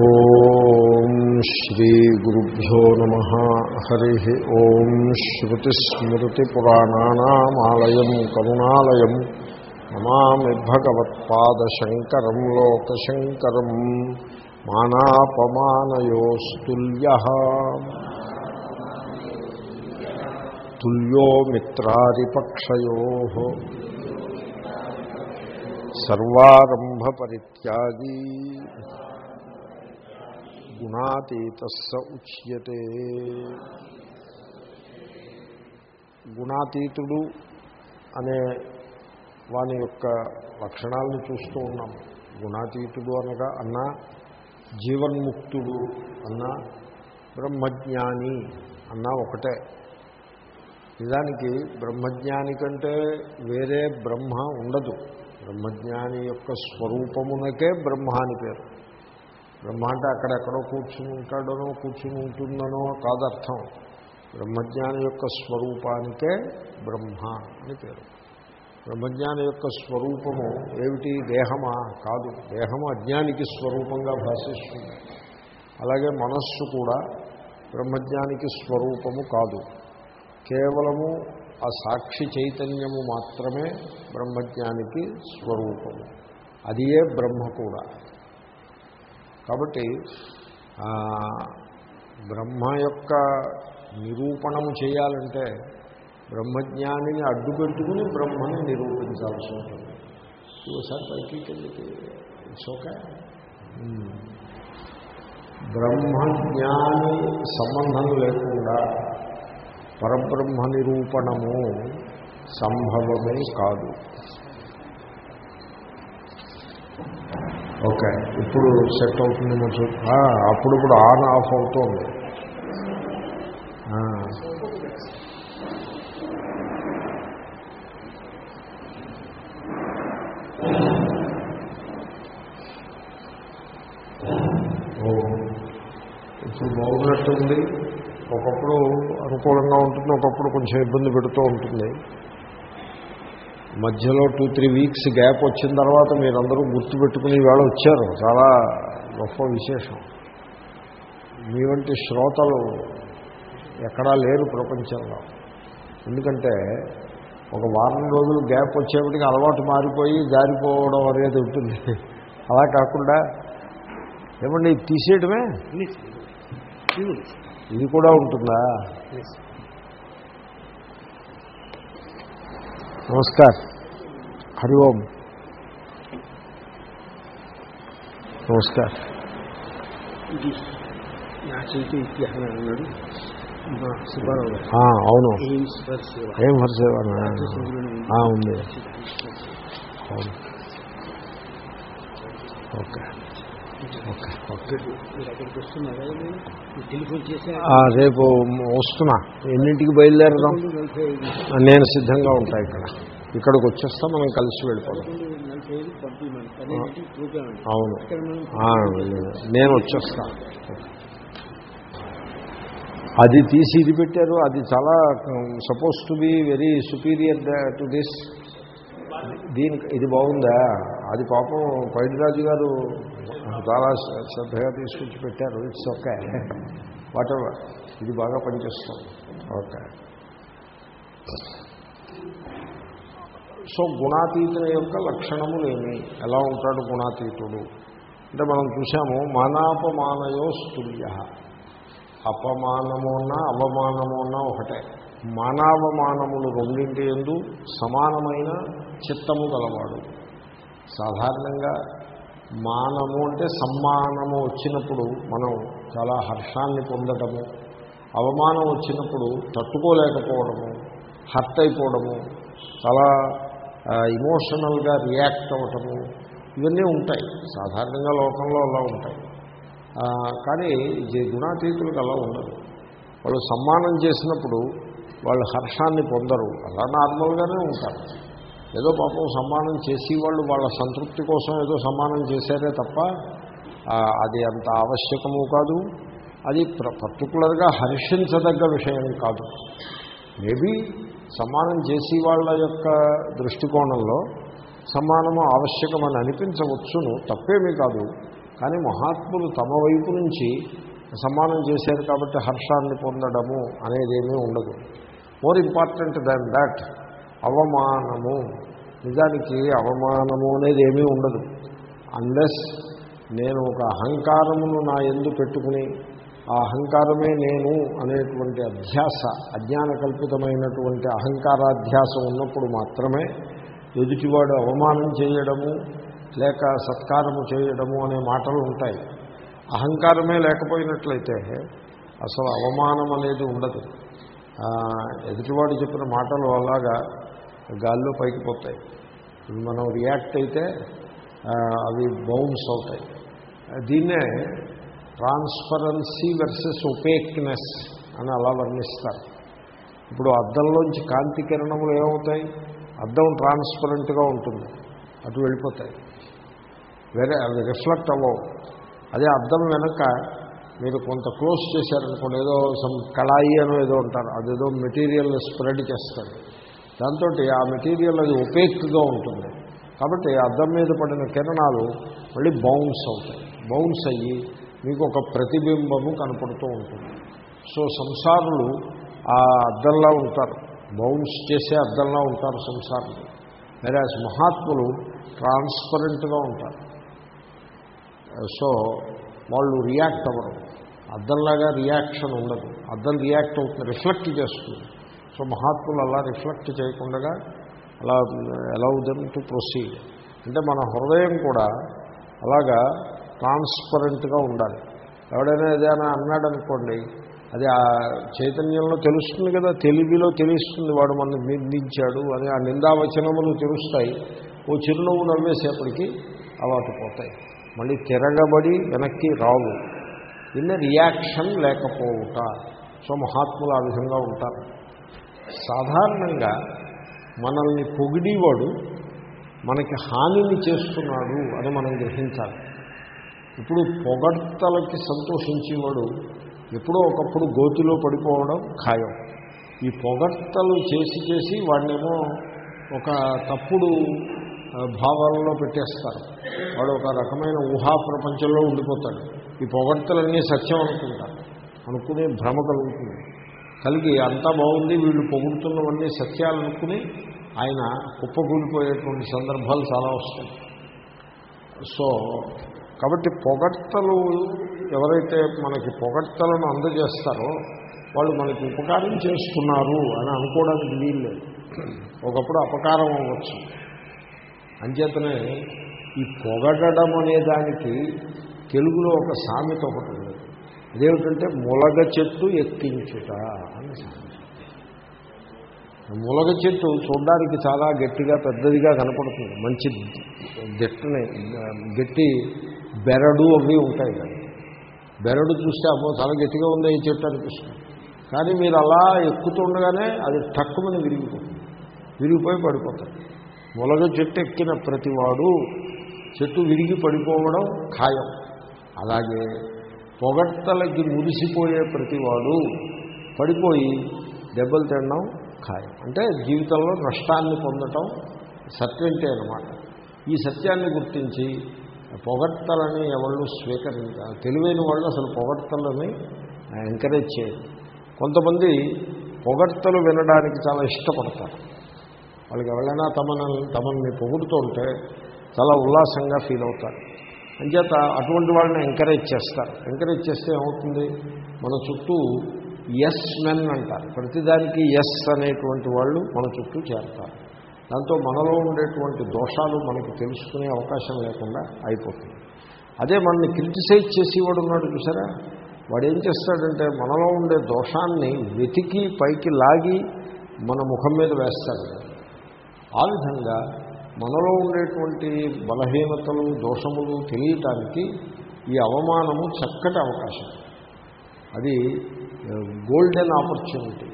ఓం శ్రీగురుభ్యో నమ. హరి ఓం శ్రుతిస్మృతిపురాణానామాలయం కరుణాలయం. నమామి భగవత్పాదశంకరం లోకశంకరం. మానాపమానయోస్తుల్య. తుల్యో మిత్రాదిపక్షయో. సర్వారంభపరిత్యాగీ. గుణాతీత ఉచ్యతే. గుణాతీతుడు అనే వాని యొక్క లక్షణాలను చూస్తూ ఉన్నాం. గుణాతీతుడు అనగా అన్న జీవన్ముక్తుడు అన్న బ్రహ్మజ్ఞాని అన్న ఒకటే. నిజానికి బ్రహ్మజ్ఞాని కంటే వేరే బ్రహ్మ ఉండదు. బ్రహ్మజ్ఞాని యొక్క స్వరూపమునకే బ్రహ్మ అని పేరు. బ్రహ్మ అంటే అక్కడెక్కడో కూర్చుని ఉంటాడనో కూర్చుని ఉంటుందనో కాదర్థం. బ్రహ్మజ్ఞాని యొక్క స్వరూపానికే బ్రహ్మ అని పేరు. బ్రహ్మజ్ఞాని యొక్క స్వరూపము ఏమిటి? దేహమా? కాదు. దేహము అజ్ఞానికి స్వరూపంగా భాషిస్తుంది. అలాగే మనస్సు కూడా బ్రహ్మజ్ఞానికి స్వరూపము కాదు. కేవలము ఆ సాక్షి చైతన్యము మాత్రమే బ్రహ్మజ్ఞానికి స్వరూపము. అది ఏ బ్రహ్మ కూడా. కాబట్టి బ్రహ్మ యొక్క నిరూపణము చేయాలంటే బ్రహ్మజ్ఞానిని అడ్డు పెట్టుకుని బ్రహ్మని నిరూపించాల్సి ఉంటుంది. ఒకసారి పైకి ఇట్స్ ఓకే బ్రహ్మజ్ఞాని సంబంధం లేకుండా పరబ్రహ్మ నిరూపణము సంభవమే కాదు. ఓకే. ఇప్పుడు సెట్ అవుతుంది మంచి అప్పుడు ఇప్పుడు ఆన్ ఆఫ్ అవుతుంది. ఇప్పుడు బాగున్నట్టుంది. ఒకప్పుడు అనుకూలంగా ఉంటుంది. ఒకప్పుడు కొంచెం ఇబ్బంది పెడుతూ ఉంటుంది. మధ్యలో టూ త్రీ వీక్స్ గ్యాప్ వచ్చిన తర్వాత మీరందరూ గుర్తుపెట్టుకుని వేళ వచ్చారు. చాలా గొప్ప విశేషం. మీ వంటి శ్రోతలు ఎక్కడా లేరు ప్రపంచంలో. ఎందుకంటే ఒక వారం రోజులు గ్యాప్ వచ్చేప్పటికి అలవాటు మారిపోయి జారిపోవడం అనేది ఉంటుంది. అలా కాకుండా ఏమండి తీసేయడమే ఇది కూడా ఉంటుందా? నమస్కార్. హరి ఓం. నమస్కార్. అవును. ఏం హరిసేవ ఉంది. అవును. ఓకే. రేపు వస్తున్నా. ఎన్నింటికి బయలుదేరదాం? నేను సిద్ధంగా ఉంటా ఇక్కడ. ఇక్కడికి వచ్చేస్తా మనం కలిసి వెళ్ళిపోదాం. అవును. నేను వచ్చేస్తా. అది తీసి ఇది పెట్టారు. అది చాలా suppose to be very superior to this దీనికి ఇది బాగుందా? అది పాపం పైడిరాజు గారు చాలా శ్రద్ధగా తీసుకొచ్చి పెట్టారు. ఇట్స్ ఓకే వాట్ ఎవర్ ఇది బాగా పనిచేస్తుంది. ఓకే సో గుణాతీతుని యొక్క లక్షణములేమి? ఎలా ఉంటాడు గుణాతీతుడు? అంటే మనం చూసాము మానాపమానయో స్తుల్య. అపమానమున్నా అవమానమున్నా ఒకటే. మానవమానములు రెండింటి ఎందు సమానమైన చిత్తము గలవాడు. సాధారణంగా మానము అంటే సమ్మానము వచ్చినప్పుడు మనం చాలా హర్షాన్ని పొందటము అవమానం వచ్చినప్పుడు తట్టుకోలేకపోవడము హర్ట్ అయిపోవడము చాలా ఇమోషనల్గా రియాక్ట్ అవ్వటము ఇవన్నీ ఉంటాయి. సాధారణంగా లోకంలో అలా ఉంటాయి. కానీ గుణాతీతులకు అలా ఉండదు. వాళ్ళు సమ్మానం చేసినప్పుడు వాళ్ళు హర్షాన్ని పొందరు. అలా నార్మల్గానే ఉంటారు. ఏదో పాపం సమ్మానం చేసి వాళ్ళు వాళ్ళ సంతృప్తి కోసం ఏదో సమ్మానం చేశారే తప్ప అది అంత ఆవశ్యకము కాదు. అది పర్టికులర్గా హర్షించదగ్గ విషయం కాదు. మేబీ సమ్మానం చేసి వాళ్ళ యొక్క దృష్టికోణంలో సమ్మానము ఆవశ్యకమని అనిపించవచ్చును తప్పేమీ కాదు. కానీ మహాత్ములు తమ వైపు నుంచి సమ్మానం చేశారు కాబట్టి హర్షాన్ని పొందడము అనేదేమీ ఉండదు. మోర్ ఇంపార్టెంట్ దాన్ దాట్ అవమానము. నిజానికి అవమానము అనేది ఏమీ ఉండదు. అన్లెస్ నేను ఒక అహంకారమును నా ఎందు పెట్టుకుని ఆ అహంకారమే నేను అనేటువంటి అధ్యాస అజ్ఞాన కల్పితమైనటువంటి అహంకారాధ్యాస ఉన్నప్పుడు మాత్రమే ఎదుటివాడు అవమానం చేయడము లేక సత్కారము చేయడము అనే మాటలు ఉంటాయి. అహంకారమే లేకపోయినట్లయితే అసలు అవమానం అనేది ఉండదు. ఎదుటివాడు చెప్పిన మాటలు అలాగా గాల్లో పైకి పోతాయి. మనం రియాక్ట్ అయితే అవి బౌన్స్ అవుతాయి. దీన్నే ట్రాన్స్పరెన్సీ వర్సెస్ ఒపేక్నెస్ అని అలా వర్ణిస్తారు. ఇప్పుడు అద్దంలోంచి కాంతి కిరణములు ఏమవుతాయి? అద్దం ట్రాన్స్పరెంట్గా ఉంటుంది. అటు వెళ్ళిపోతాయి. వేరే అవి రిఫ్లెక్ట్ అవ్వవు. అదే అద్దం వెనక మీరు కొంత క్లోజ్ చేశారనుకోండి ఏదో సమ్ కళాయి అనో ఏదో ఉంటారు అదేదో మెటీరియల్ స్ప్రెడ్ చేస్తారు దాంతో ఆ మెటీరియల్ అది ఒపేక్గా ఉంటుంది. కాబట్టి అద్దం మీద పడిన కిరణాలు మళ్ళీ బౌన్స్ అవుతాయి. బౌన్స్ అయ్యి మీకు ఒక ప్రతిబింబము కనపడుతూ ఉంటుంది. సో సంసారులు ఆ అద్దంలా ఉంటారు. బౌన్స్ చేసే అద్దంలా ఉంటారు సంసారులు. వేరే మహాత్ములు ట్రాన్స్పరెంట్గా ఉంటారు. సో వాళ్ళు రియాక్ట్ అవ్వరు. అద్దంలాగా రియాక్షన్ ఉండదు. అద్దం రియాక్ట్ అవుతుంది రిఫ్లెక్ట్ చేస్తుంది. సో మహాత్ములు అలా రిఫ్లెక్ట్ చేయకుండా అలా అలౌ దెమ్ టు ప్రొసీడ్ అంటే మన హృదయం కూడా అలాగా ట్రాన్స్పరెంట్గా ఉండాలి. ఎవడైనా ఏదైనా అన్నాడు అనుకోండి అది ఆ చైతన్యంలో తెలుస్తుంది కదా తెలివిలో తెలుస్తుంది వాడు మన నిందించాడు అని ఆ నిందావచనములు తెలుస్తాయి. ఓ చిరునవ్వు నవ్వేసేపటికి అలవాటు పోతాయి. మళ్ళీ తిరగబడి వెనక్కి రావు. ఇన్న రియాక్షన్ లేకపోవుట. సో మహాత్ములు ఆ విధంగా ఉంటారు. సాధారణంగా మనల్ని పొగిడేవాడు మనకి హానిని చేస్తున్నాడు అని మనం గ్రహించాలి. ఇప్పుడు పొగడ్తలకి సంతోషించేవాడు ఎప్పుడో ఒకప్పుడు గోతిలో పడిపోవడం ఖాయం. ఈ పొగడ్తలు చేసి చేసి వాడినేమో ఒక తప్పుడు భావాలలో పెట్టేస్తారు. వాడు ఒక రకమైన ఊహా ప్రపంచంలో ఉండిపోతాడు. ఈ పొగడ్తలన్నీ సత్యం అనుకుంటారు. అనుకునే భ్రమ కలుగుతుంది. కలిగి అంతా బాగుంది వీళ్ళు పొగుడుతున్నవన్నీ సత్యాలనుకుని ఆయన కుప్పకూలిపోయేటువంటి సందర్భాలు చాలా వస్తాయి. సో కాబట్టి పొగడ్తలు ఎవరైతే మనకి పొగడ్తలను అందజేస్తారో వాళ్ళు మనకి ఉపకారం చేస్తున్నారు అని అనుకోవడానికి వీల్లేదు ఒకప్పుడు అపకారం అవ్వచ్చు. అంచేతనే ఈ పొగడడం అనే దానికి తెలుగులో ఒక సామెత ఒకటి ఉంది. అదేమిటంటే ములగ చెట్టు ఎక్కించుట అని ములగ చెట్టు చూడడానికి చాలా గట్టిగా పెద్దదిగా కనపడుతుంది. మంచి గట్టిని గట్టి బెరడు అవి ఉంటాయి కదా. బెరడు చూస్తే అమ్మో చాలా గట్టిగా ఉంది ఈ చెట్టు అనిపిస్తుంది. కానీ మీరు అలా ఎక్కుతుండగానే అది తక్కువని విరిగిపోతుంది. విరిగిపోయి పడిపోతుంది. ములగ చెట్టు ఎక్కిన ప్రతివాడు చెట్టు విరిగి పడిపోవడం ఖాయం. అలాగే పొగడ్తలకి మురిసిపోయే ప్రతివాడు పడిపోయి దెబ్బలు తినడం ఖాయం. అంటే జీవితంలో నష్టాన్ని పొందటం సత్యంటే అనమాట ఈ సత్యాన్ని గుర్తించి పొగడ్తలని ఎవళ్ళు స్వీకరించాలి తెలివైన వాళ్ళు అసలు పొగడ్తలని ఎంకరేజ్ చేయరు. కొంతమంది పొగడ్తలు వినడానికి చాలా ఇష్టపడతారు. వాళ్ళకి ఎవరైనా తమను తమని పొగుడుతుంటే చాలా ఉల్లాసంగా ఫీల్ అవుతారు. అంచేత అటువంటి వాళ్ళని ఎంకరేజ్ చేస్తారు. ఎంకరేజ్ చేస్తే ఏమవుతుంది? మన చుట్టూ ఎస్ మెన్ అంటారు. ప్రతిదానికి ఎస్ అనేటువంటి వాళ్ళు మన చుట్టూ చేరతారు. దాంతో మనలో ఉండేటువంటి దోషాలు మనకి తెలుసుకునే అవకాశం లేకుండా అయిపోతుంది. అదే మనల్ని క్రిటిసైజ్ చేసేవాడు ఉన్నాడు చూసారా? వాడు ఏం చేస్తాడంటే మనలో ఉండే దోషాన్ని వెతికి పైకి లాగి మన ముఖం మీద వేస్తాడు. ఆ విధంగా మనలో ఉండేటువంటి బలహీనతలు దోషములు తెలియటానికి ఈ అవమానము చక్కటి అవకాశం. అది గోల్డెన్ ఆపర్చునిటీ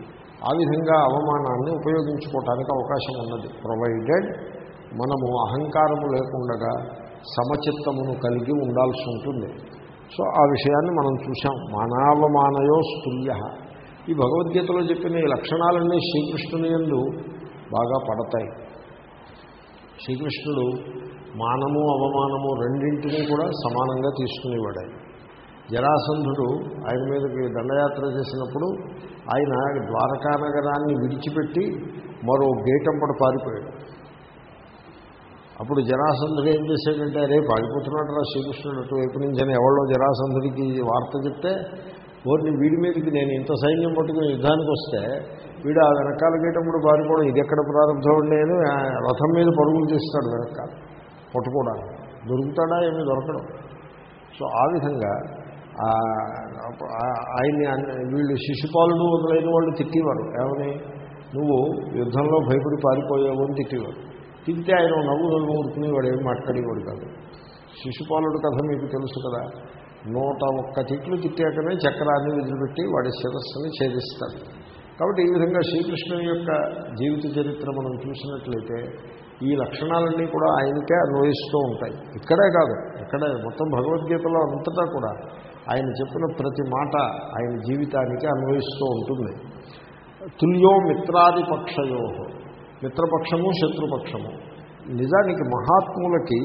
ఆ విధంగా అవమానాన్ని ఉపయోగించుకోవటానికి అవకాశం ఉన్నది. ప్రొవైడెడ్ మనము అహంకారము లేకుండా సమచిత్తమును కలిగి ఉండాల్సి ఉంటుంది. సో ఆ విషయాన్ని మనం చూసాం మానావమానయో స్తుల్య. ఈ భగవద్గీతలో చెప్పిన ఈ లక్షణాలన్నీ శ్రీకృష్ణుని ఎందు బాగా పడతాయి. శ్రీకృష్ణుడు మానము అవమానము రెండింటినీ కూడా సమానంగా తీసుకునేవాడు. ఆయన జరాసంధుడు ఆయన మీదకి దండయాత్ర చేసినప్పుడు ఆయన ద్వారకా నగరాన్ని విడిచిపెట్టి మరో గేటంపట పారిపోయాడు. అప్పుడు జరాసంధుడు ఏం చేశాడంటే రేపు పారిపోతున్నాడు రా శ్రీకృష్ణుడు అటువైపు నుంచి అని ఎవరో జరాసంధుడికి వార్త చెప్తే ఓర్ని వీడి మీదకి నేను ఇంత సైన్యం పట్టుకుని యుద్ధానికి వస్తే వీడు ఆ వెనకాల గేటప్పుడు పారిపోవడం ఇది ఎక్కడ ప్రారంభం నేను రథం మీద పరుగులు తీస్తాడు వెనకాల పట్టుకోవడానికి. దొరుకుతాడా ఏమీ దొరకడం. సో ఆ విధంగా ఆయన్ని వీళ్ళు శిశుపాలుడు మొదలైన వాళ్ళు తిట్టేవారు. ఏమని? నువ్వు యుద్ధంలో భయపడి పారిపోయావు అని తిట్టేవారు. తింటే ఆయన నవ్వు నవ్వు ఊరుకునేవాడు ఏం మాట్లాడేవాడు కాదు. శిశుపాలుడు కథ మీకు తెలుసు కదా. నూట ఒక్క తిట్లు తిట్టాకనే చక్రాన్ని వదిలిపెట్టి వాడి శిరస్సుని ఛేదిస్తాడు. కాబట్టి ఈ విధంగా శ్రీకృష్ణుని యొక్క జీవిత చరిత్ర మనం చూసినట్లయితే ఈ లక్షణాలన్నీ కూడా ఆయనకే అన్వయిస్తూ ఉంటాయి. ఇక్కడే కాదు ఇక్కడే మొత్తం భగవద్గీతలో అంతటా కూడా ఆయన చెప్పిన ప్రతి మాట ఆయన జీవితానికి అన్వయిస్తూ ఉంటుంది. తుల్యో మిత్రాదిపక్షయో మిత్రపక్షము శత్రుపక్షము. నిజానికి మహాత్ములకి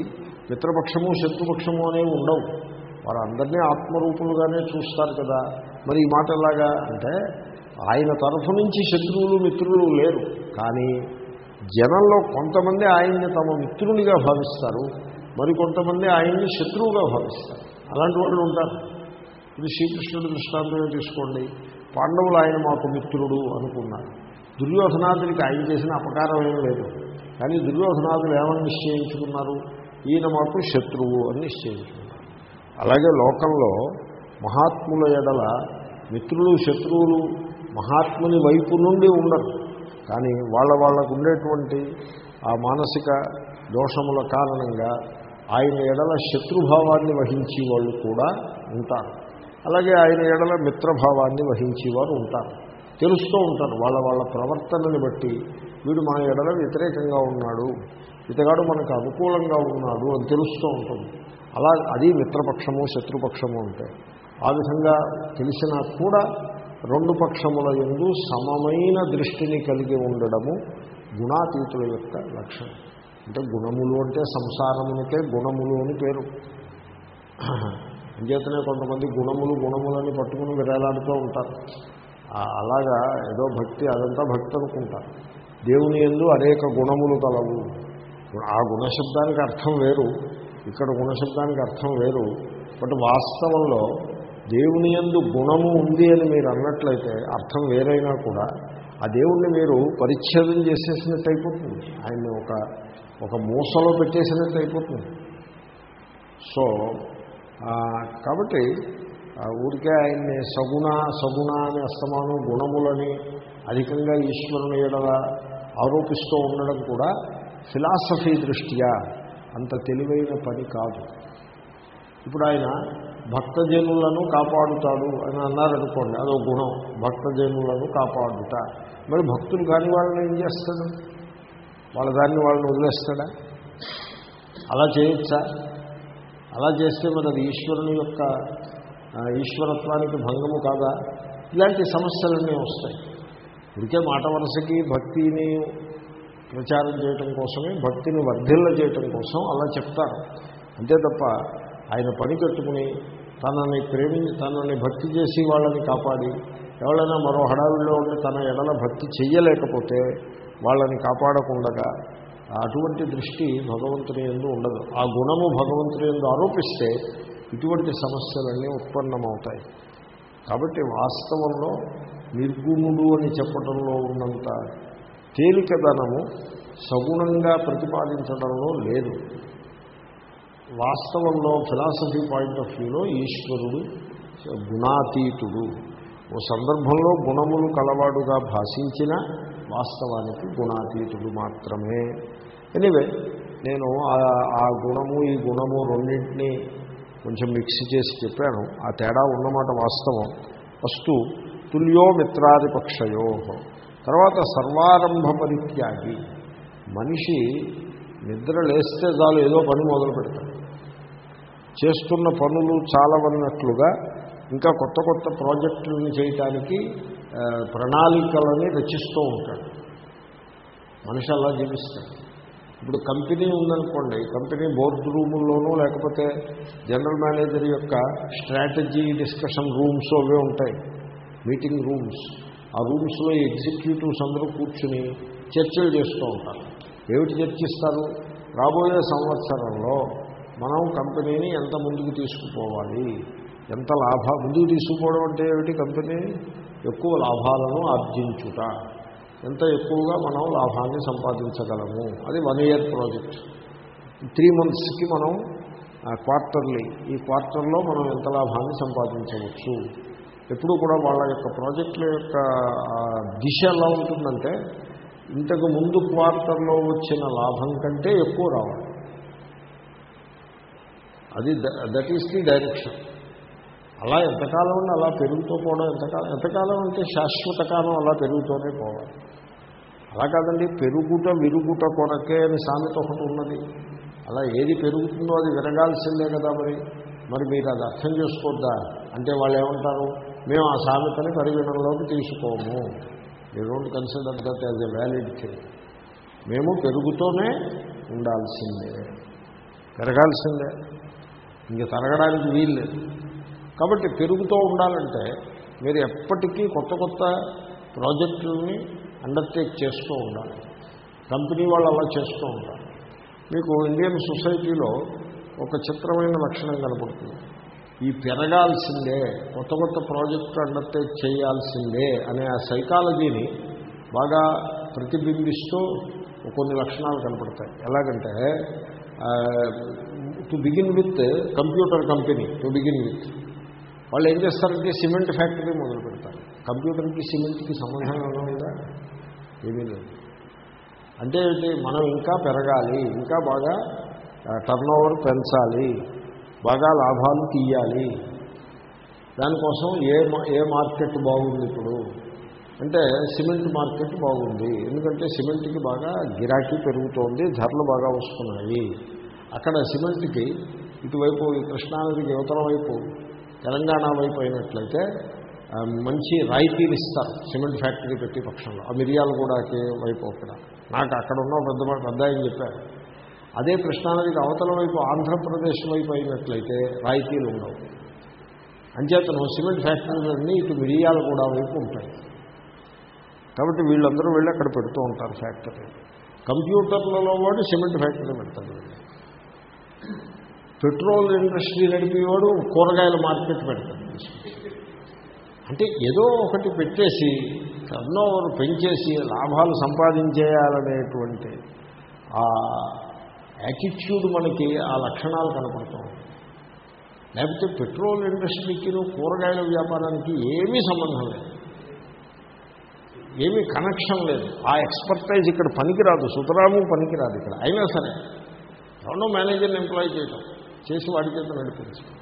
మిత్రపక్షము శత్రుపక్షము అనేవి ఉండవు. వారు అందరినీ ఆత్మరూపులుగానే చూస్తారు కదా. మరి ఈ మాట ఎలాగా అంటే ఆయన తరఫు నుంచి శత్రువులు మిత్రులు లేరు. కానీ జనంలో కొంతమంది ఆయన్ని తమ మిత్రునిగా భావిస్తారు. మరి కొంతమంది ఆయన్ని శత్రువుగా భావిస్తారు. అలాంటి వాళ్ళు ఉంటారు. ఇది శ్రీకృష్ణుడి దృష్టాంతమే తీసుకోండి. పాండవులు ఆయన మాకు మిత్రుడు అనుకున్నారు. దుర్యోధనాథుడికి ఆయన చేసిన అపకారం ఏం లేదు. కానీ దుర్యోధనాథులు ఏమని నిశ్చయించుకున్నారు? ఈయన మాకు శత్రువు అని నిశ్చయించుకున్నారు. అలాగే లోకంలో మహాత్ముల ఎడల మిత్రులు శత్రువులు మహాత్ముని వైపు నుండి ఉండరు. కానీ వాళ్ళ వాళ్ళకు ఉండేటువంటి ఆ మానసిక దోషముల కారణంగా ఆయన ఎడల శత్రుభావాన్ని వహించే వాళ్ళు కూడా ఉంటారు. అలాగే ఆయన ఎడల మిత్రభావాన్ని వహించేవారు ఉంటారు. తెలుస్తూ ఉంటారు వాళ్ళ వాళ్ళ ప్రవర్తనని బట్టి వీడు మన ఎడల వ్యతిరేకంగా ఉన్నాడు ఇతగాడు మనకు అనుకూలంగా ఉన్నాడు అని తెలుస్తూ ఉంటుంది. అలా అది మిత్రపక్షము శత్రుపక్షము అంటే. ఆ విధంగా తెలిసినా కూడా రెండు పక్షముల ఎందు సమమైన దృష్టిని కలిగి ఉండడము గుణాతీతుల యొక్క లక్షణం. అంటే గుణములు అంటే సంసారమునికే గుణములు అని పేరు. అంచేతనే కొంతమంది గుణములు గుణములని పట్టుకుని విరేలాడుతూ ఉంటారు. అలాగా ఏదో భక్తి అదంతా భక్తి అనుకుంటారు. దేవుని ఎందు అనేక గుణములు కలవు. ఆ గుణశబ్దానికి అర్థం వేరు. ఇక్కడ గుణశబ్దానికి అర్థం వేరు. బట్ వాస్తవంలో దేవుని ఎందు గుణము ఉంది అని మీరు అన్నట్లయితే అర్థం వేరైనా కూడా ఆ దేవుణ్ణి మీరు పరిచ్ఛేదం చేసేసినట్టు అయిపోతుంది. ఆయన్ని ఒక ఒక మూసలో పెట్టేసినట్టు అయిపోతుంది. సో కాబట్టి ఊరికే ఆయన్ని సగుణ సగుణ అని అస్తమానం గుణములని అధికంగా ఈశ్వరుని ఎడల ఆరోపిస్తూ ఉండడం కూడా ఫిలాసఫీ దృష్ట్యా అంత తెలివైన పని కాదు. ఇప్పుడు ఆయన భక్తజనులను కాపాడుతాడు అని అన్నారనుకోండి అదో గుణం భక్తజనులను కాపాడుట. మరి భక్తులు కాని వాళ్ళని ఏం చేస్తాడు? వాళ్ళ దాన్ని వాళ్ళని వదిలేస్తాడా? అలా చేయొచ్చా? అలా చేస్తే మరి అది ఈశ్వరుని యొక్క ఈశ్వరత్వానికి భంగము కాదా? ఇలాంటి సమస్యలన్నీ వస్తాయి. ఇదికే మాట వరుసకి భక్తిని ప్రచారం చేయటం కోసమే భక్తిని వర్ధిల్ల చేయటం కోసం అలా చెప్తారు. అంతే తప్ప ఆయన పని కట్టుకుని తనని ప్రేమించి తనని భక్తి చేసి వాళ్ళని కాపాడి ఎవరైనా మరో హడావిడిలో ఉండి తన ఎడల భక్తి చెయ్యలేకపోతే వాళ్ళని కాపాడకుండగా అటువంటి దృష్టి భగవంతుని ఎందు ఉండదు. ఆ గుణము భగవంతుని ఎందు ఆరోపిస్తే ఇటువంటి సమస్యలన్నీ ఉత్పన్నమవుతాయి. కాబట్టి వాస్తవంలో నిర్గుణుడు అని చెప్పడంలో ఉన్నంత తేలికదనము సగుణంగా ప్రతిపాదించడంలో లేదు. వాస్తవంలో ఫిలాసఫీ పాయింట్ ఆఫ్ వ్యూలో ఈశ్వరుడు గుణాతీతుడు. ఓ సందర్భంలో గుణములు కలవాడుగా భాషించిన వాస్తవానికి గుణాతీతుడు మాత్రమే. ఎనివే నేను ఆ గుణము ఈ గుణము రెండింటినీ కొంచెం మిక్స్ చేసి చెప్పాను. ఆ తేడా ఉన్నమాట వాస్తవం. ఫస్టు తుల్యో మిత్రాదిపక్షయో తర్వాత సర్వారంభ పరిత్యాగి. మనిషి నిద్ర లేస్తే చాలు ఏదో పని మొదలు పెడతాడు. చేస్తున్న పనులు చాలవన్నట్లుగా ఇంకా కొత్త కొత్త ప్రాజెక్టులను చేయటానికి ప్రణాళికలని రచిస్తూ ఉంటాడు. మనిషి అలా జీవిస్తాడు. ఇప్పుడు కంపెనీ ఉందనుకోండి కంపెనీ బోర్డు రూముల్లోనూ లేకపోతే జనరల్ మేనేజర్ యొక్క స్ట్రాటజీ డిస్కషన్ రూమ్స్ అవే ఉంటాయి. Meeting rooms. ఆ రూమ్స్లో ఎగ్జిక్యూటివ్స్ అందరూ కూర్చుని చర్చలు చేస్తూ ఉంటారు. ఏమిటి చర్చిస్తారు? రాబోయే సంవత్సరంలో మనం కంపెనీని ఎంత ముందుకు తీసుకుపోవాలి? ఎంత లాభ ముందుకు తీసుకుపోవడం అంటే ఏమిటి కంపెనీ? ఎక్కువ లాభాలను ఆర్జించుట. ఎంత ఎక్కువగా మనం లాభాన్ని సంపాదించగలము? అది వన్ ఇయర్ ప్రాజెక్ట్. త్రీ మంత్స్కి మనం క్వార్టర్లీ ఈ క్వార్టర్లో మనం ఎంత లాభాన్ని సంపాదించవచ్చు? ఎప్పుడూ కూడా వాళ్ళ యొక్క ప్రాజెక్టుల యొక్క దిశ ఎలా ఉంటుందంటే ఇంతకు ముందు క్వార్టర్లో వచ్చిన లాభం కంటే ఎక్కువ రావాలి. అది దట్ ఈస్ ది డైరెక్షన్. అలా ఎంతకాలం ఉండి అలా పెరుగుతూ పోవడం ఎంతకాలం ఎంతకాలం అంటే శాశ్వత కాలం అలా పెరుగుతూనే పోవాలి. అలా కాదండి పెరుగుట విరుగుట కొరకే అని సామెత ఒకటి ఉన్నది. అలా ఏది పెరుగుతుందో అది విరగాల్సిందే కదా మరి. మరి మీరు అది అర్థం చేసుకోద్దా అంటే వాళ్ళు ఏమంటారు? మేము ఆ సామెతని పరిగణనలోకి తీసుకోము. You don't consider that as a valid thing మేము పెరుగుతూనే ఉండాల్సిందే. పెరగాల్సిందే. ఇంక తరగడానికి వీల్లేదు కాబట్టి పెరుగుతూ ఉండాలంటే మీరు ఎప్పటికీ కొత్త కొత్త ప్రాజెక్టులని అండర్టేక్ చేస్తూ ఉండాలి. కంపెనీ వాళ్ళు అలా చేస్తూ ఉంటారు మీకు ఇండియన్ సొసైటీలో ఒక చిత్రమైన లక్షణం కనపడుతుంది. ఈ పెరగాల్సిందే కొత్త కొత్త ప్రాజెక్టు అండర్టేక్ చేయాల్సిందే అనే ఆ సైకాలజీని బాగా ప్రతిబింబిస్తూ కొన్ని లక్షణాలు కనపడతాయి. ఎలాగంటే to begin with computer company to begin with వాళ్ళు ఏం చేస్తారంటే సిమెంట్ ఫ్యాక్టరీ మొదలు పెడతారు. కంప్యూటర్కి సిమెంట్కి సంబంధం ఉందా? ఏమీ లేదు. అంటే ఏంటి? మనం ఇంకా పెరగాలి ఇంకా బాగా టర్న్ ఓవర్ పెంచాలి బాగా లాభాలు తీయాలి. దానికోసం ఏ మా- ఏ మార్కెట్ బాగుంది ఇప్పుడు? అంటే సిమెంట్ మార్కెట్ బాగుంది. ఎందుకంటే సిమెంట్కి బాగా గిరాకీ పెరుగుతోంది ధరలు బాగా వస్తున్నాయి. అక్కడ సిమెంట్కి ఇటువైపు ఈ కృష్ణానదికి యువతల వైపు తెలంగాణ వైపు అయినట్లయితే మంచి రాయితీలు ఇస్తారు సిమెంట్ ఫ్యాక్టరీ పెట్టి పక్షంలో. ఆ మిరియాలు కూడా వైపు అక్కడ. నాకు అక్కడ ఉన్న పెద్ద పెద్ద ఆయన చెప్పారు. అదే కృష్ణానదికి అవతల వైపు ఆంధ్రప్రదేశ్ వైపు అయినట్లయితే రాయితీలు ఉండవు. అంచేతను సిమెంట్ ఫ్యాక్టరీలన్నీ ఇటు మిరియాలు కూడా వైపు ఉంటాయి. కాబట్టి వీళ్ళందరూ వెళ్ళి అక్కడ పెడుతూ ఉంటారు ఫ్యాక్టరీ. కంప్యూటర్లలో వాడు సిమెంట్ ఫ్యాక్టరీ పెడతాడు. పెట్రోల్ ఇండస్ట్రీ నడిపేవాడు కూరగాయల మార్కెట్ పెడతాడు. అంటే ఏదో ఒకటి పెట్టేసి టర్న్ ఓవర్ పెంచేసి లాభాలు సంపాదించేయాలనేటువంటి యాటిట్యూడ్ మనకి ఆ లక్షణాలు కనపడతాం లేకపోతే పెట్రోల్ ఇండస్ట్రీకి కూరగాయల వ్యాపారానికి ఏమీ సంబంధం లేదు. ఏమీ కనెక్షన్ లేదు. ఆ ఎక్స్పర్టైజ్ ఇక్కడ పనికిరాదు. సుతరాము పనికిరాదు ఇక్కడ. అయినా సరే ఎవరో మేనేజర్ని ఎంప్లాయ్ చేయటం చేసి వాడి చేత నడిపించడం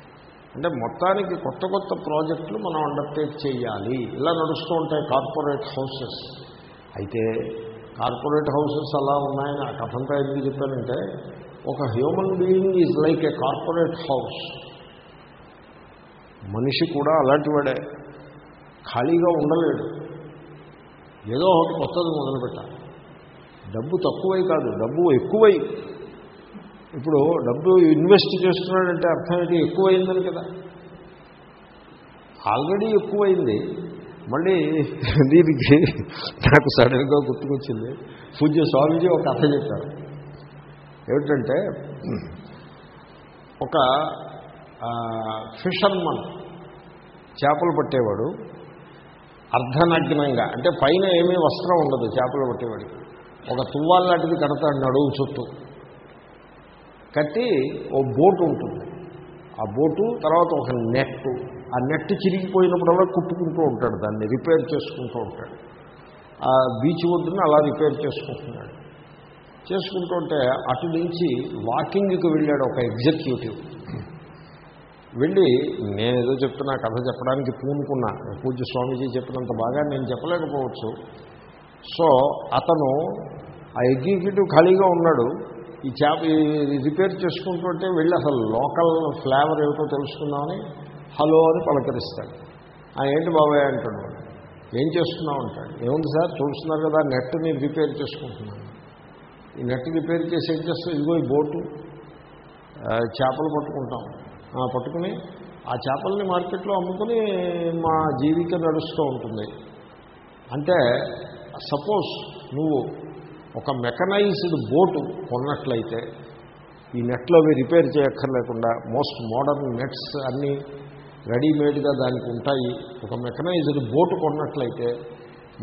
అంటే మొత్తానికి కొత్త కొత్త ప్రాజెక్టులు మనం అండర్టేక్ చేయాలి. ఇలా నడుస్తూ ఉంటాయి కార్పొరేట్ హౌసెస్. అయితే కార్పొరేట్ హౌసెస్ అలా ఉన్నాయని ఆ కథంతా ఎందుకు చెప్పానంటే ఒక human being is like a corporate house. మనిషి కూడా అలాంటి వాడే ఖాళీగా ఉండలేడు. ఏదో ఒకటి కొత్తది మొదలుపెట్టాలి డబ్బు తక్కువై కాదు డబ్బు ఎక్కువై. ఇప్పుడు డబ్బు ఇన్వెస్ట్ చేస్తున్నాడంటే అర్థం ఏంటి ఎక్కువైందని కదా. ఆల్రెడీ ఎక్కువైంది. మళ్ళీ దీనికి నాకు సడన్గా గుర్తుకొచ్చింది. పూజ్య స్వామీజీ ఒక కథ చెప్పారు. ఏమిటంటే ఒక ఫిషర్మన్ చేపలు పట్టేవాడు అర్ధనగ్నంగా అంటే పైన ఏమీ వస్త్రం ఉండదు చేపలు పట్టేవాడు ఒక తువ్వాలు లాంటిది కడతాడు నడువు చుట్టూ. కట్టి ఓ బోటు ఉంటుంది. ఆ బోటు తర్వాత ఒక నెట్టు. ఆ నెట్ చిరిగిపోయినప్పుడల్లా కుట్టుకుంటూ ఉంటాడు దాన్ని రిపేర్ చేసుకుంటూ ఉంటాడు. ఆ బీచ్ ఒడ్డున అలా రిపేర్ చేసుకుంటున్నాడు. చేసుకుంటుంటే అటు నుంచి వాకింగ్కి వెళ్ళాడు ఒక ఎగ్జిక్యూటివ్. వెళ్ళి నేను ఏదో చెప్తున్నా కథ చెప్పడానికి పూనుకున్నా పూజ్య స్వామీజీ చెప్పినంత బాగా నేను చెప్పలేకపోవచ్చు. సో అతను ఆ ఎగ్జిక్యూటివ్ ఖాళీగా ఉన్నాడు. ఈ చేప రిపేర్ చేసుకుంటుంటే వెళ్ళి అసలు లోకల్ ఫ్లేవర్ ఏమిటో తెలుసుకుందామని హలో అని పలకరిస్తాడు. ఆ ఏంటి బాబాయ్? అంటాడు. ఏం చేస్తున్నావు? అంటాడు. ఏముంది సార్? చూస్తున్నారు కదా నెట్ నేను రిపేర్ చేసుకుంటున్నాను. ఈ నెట్ రిపేర్ చేసి ఏం చేస్తాం ఇదిగో ఈ బోటు చేపలు పట్టుకుంటాం. పట్టుకుని ఆ చేపల్ని మార్కెట్లో అమ్ముకుని మా జీవితం నడుస్తూ ఉంటుంది. అంటే సపోజ్ నువ్వు ఒక మెకనైజ్డ్ బోటు కొన్నట్లయితే ఈ నెట్లో అవి రిపేర్ చేయక్కర్లేకుండా మోస్ట్ మోడర్న్ నెట్స్ అన్నీ రెడీమేడ్గా దానికి ఉంటాయి. ఒక మెకనైజ్డ్ బోటు కొన్నట్లయితే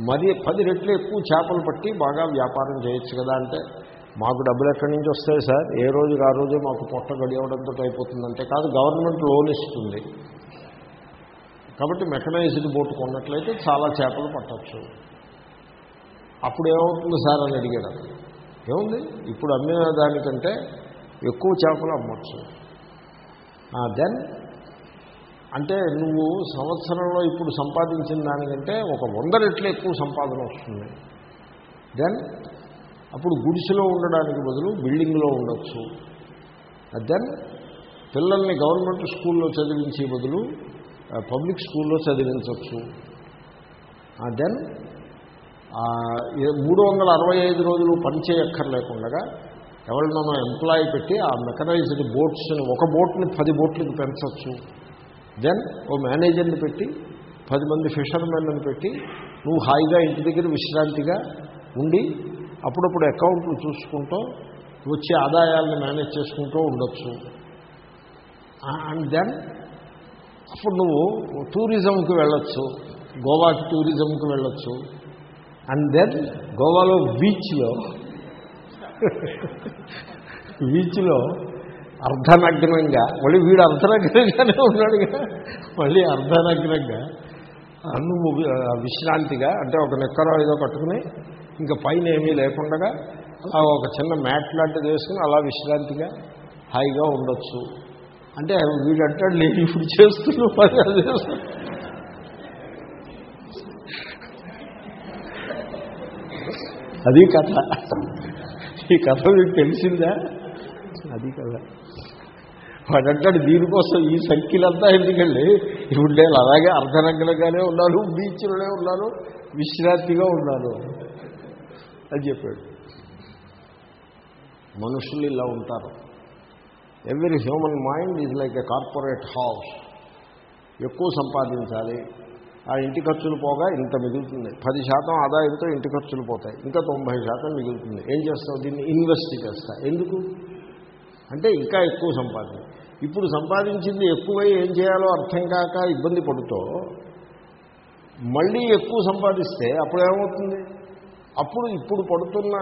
మరి పది రెట్లు ఎక్కువ చేపలు పట్టి బాగా వ్యాపారం చేయొచ్చు కదా అంటే మాకు డబ్బులు ఎక్కడి నుంచి వస్తాయి సార్? ఏ రోజుకి ఆ రోజే మాకు పొట్ట గడియవడంతో అయిపోతుందంటే కాదు గవర్నమెంట్ లోన్ ఇస్తుంది. కాబట్టి మెకనైజ్డ్ బోటు కొన్నట్లయితే చాలా చేపలు పట్టచ్చు. అప్పుడు ఏమవుతుంది సార్ అని అడిగాడు. ఏముంది? ఇప్పుడు అమ్మిన దానికంటే ఎక్కువ చేపలు అమ్మచ్చు. దెన్ అంటే నువ్వు సంవత్సరంలో ఇప్పుడు సంపాదించిన దానికంటే ఒక వంద రెట్లు ఎక్కువ సంపాదన వస్తుంది. దెన్ అప్పుడు గుడిసెలో ఉండడానికి బదులు బిల్డింగ్లో ఉండొచ్చు. దెన్ పిల్లల్ని గవర్నమెంట్ స్కూల్లో చదివించే బదులు పబ్లిక్ స్కూల్లో చదివించవచ్చు దెన్ మూడు వందల అరవై ఐదు రోజులు పని చేయక్కర్లేకుండా ఎవరినో ఎంప్లాయీ పెట్టి ఆ మెకనైజ్డ్ బోట్స్ని ఒక బోట్ని పది బోట్లకు పెంచవచ్చు దెన్ ఓ మేనేజర్ని పెట్టి పది మంది ఫిషర్మెన్లను పెట్టి నువ్వు హాయిగా ఇంటి దగ్గర విశ్రాంతిగా ఉండి అప్పుడప్పుడు అకౌంట్లు చూసుకుంటూ వచ్చే ఆదాయాలను మేనేజ్ చేసుకుంటూ ఉండొచ్చు. అండ్ దెన్ అప్పుడు నువ్వు టూరిజంకి వెళ్ళొచ్చు. గోవాకి టూరిజంకి వెళ్ళొచ్చు. అండ్ దెన్ గోవాలో బీచ్లో బీచ్లో అర్ధనగ్నంగా మళ్ళీ వీడు అర్ధనగ్నంగానే ఉన్నాడు కదా. మళ్ళీ అర్ధనగ్నంగా అన్ను విశ్రాంతిగా అంటే ఒక నిక్కరో ఏదో కట్టుకుని ఇంకా పైన ఏమీ లేకుండా అలా ఒక చిన్న మ్యాట్ లాంటిది వేసుకుని అలా విశ్రాంతిగా హాయిగా ఉండొచ్చు. అంటే వీడు అంటాడు నేను ఇప్పుడు చేస్తున్నావు పని అది. అది కథ. ఈ కథ మీకు తెలిసిందా? అది కదా వాడంటాడు దీనికోసం ఈ సంఖ్యలంతా ఎందుకండి? ఇప్పుడు నేను అలాగే అర్ధనగ్నంగానే ఉన్నాను బీచ్లోనే ఉన్నాను విశ్రాంతిగా ఉన్నాను అని చెప్పాడు. మనుషులు ఇలా ఉంటారు. Every human mind is like a corporate house ఎక్కువ సంపాదించాలి. ఆ ఇంటి ఖర్చులు పోగా ఇంత మిగులుతుంది. పది శాతం ఆదాయంతో ఇంటి ఖర్చులు పోతాయి. ఇంకా తొంభై శాతం మిగులుతుంది. ఏం చేస్తావు? దీన్ని ఇన్వెస్ట్ చేస్తా. ఎందుకు? అంటే ఇంకా ఎక్కువ సంపాదన ఇప్పుడు సంపాదించింది ఎక్కువై ఏం చేయాలో అర్థం కాక ఇబ్బంది పడుతూ మళ్ళీ ఎక్కువ సంపాదిస్తే అప్పుడు ఏమవుతుంది? అప్పుడు ఇప్పుడు పడుతున్న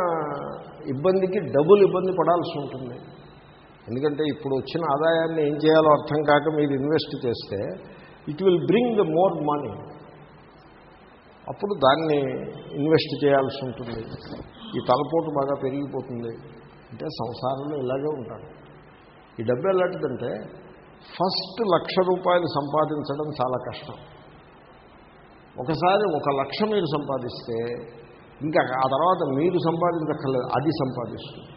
ఇబ్బందికి డబుల్ ఇబ్బంది పడాల్సి ఉంటుంది. ఎందుకంటే ఇప్పుడు వచ్చిన ఆదాయాన్ని ఏం చేయాలో అర్థం కాక మీరు ఇన్వెస్ట్ చేస్తే it will bring more money. అప్పుడు దాన్ని ఇన్వెస్ట్ చేయాల్సి ఉంటుంది. ఈ తలపోటు బాగా పెరిగిపోతుంది. అంటే సంసారంలో ఇలాగే ఉంటాడు ఈ డబ్బు ఎలాంటిదంటే ఫస్ట్ లక్ష రూపాయలు సంపాదించడం చాలా కష్టం. ఒకసారి ఒక లక్ష మీరు సంపాదిస్తే ఇంకా ఆ తర్వాత మీరు సంపాదించక్కర్లేదు అది సంపాదిస్తుంది.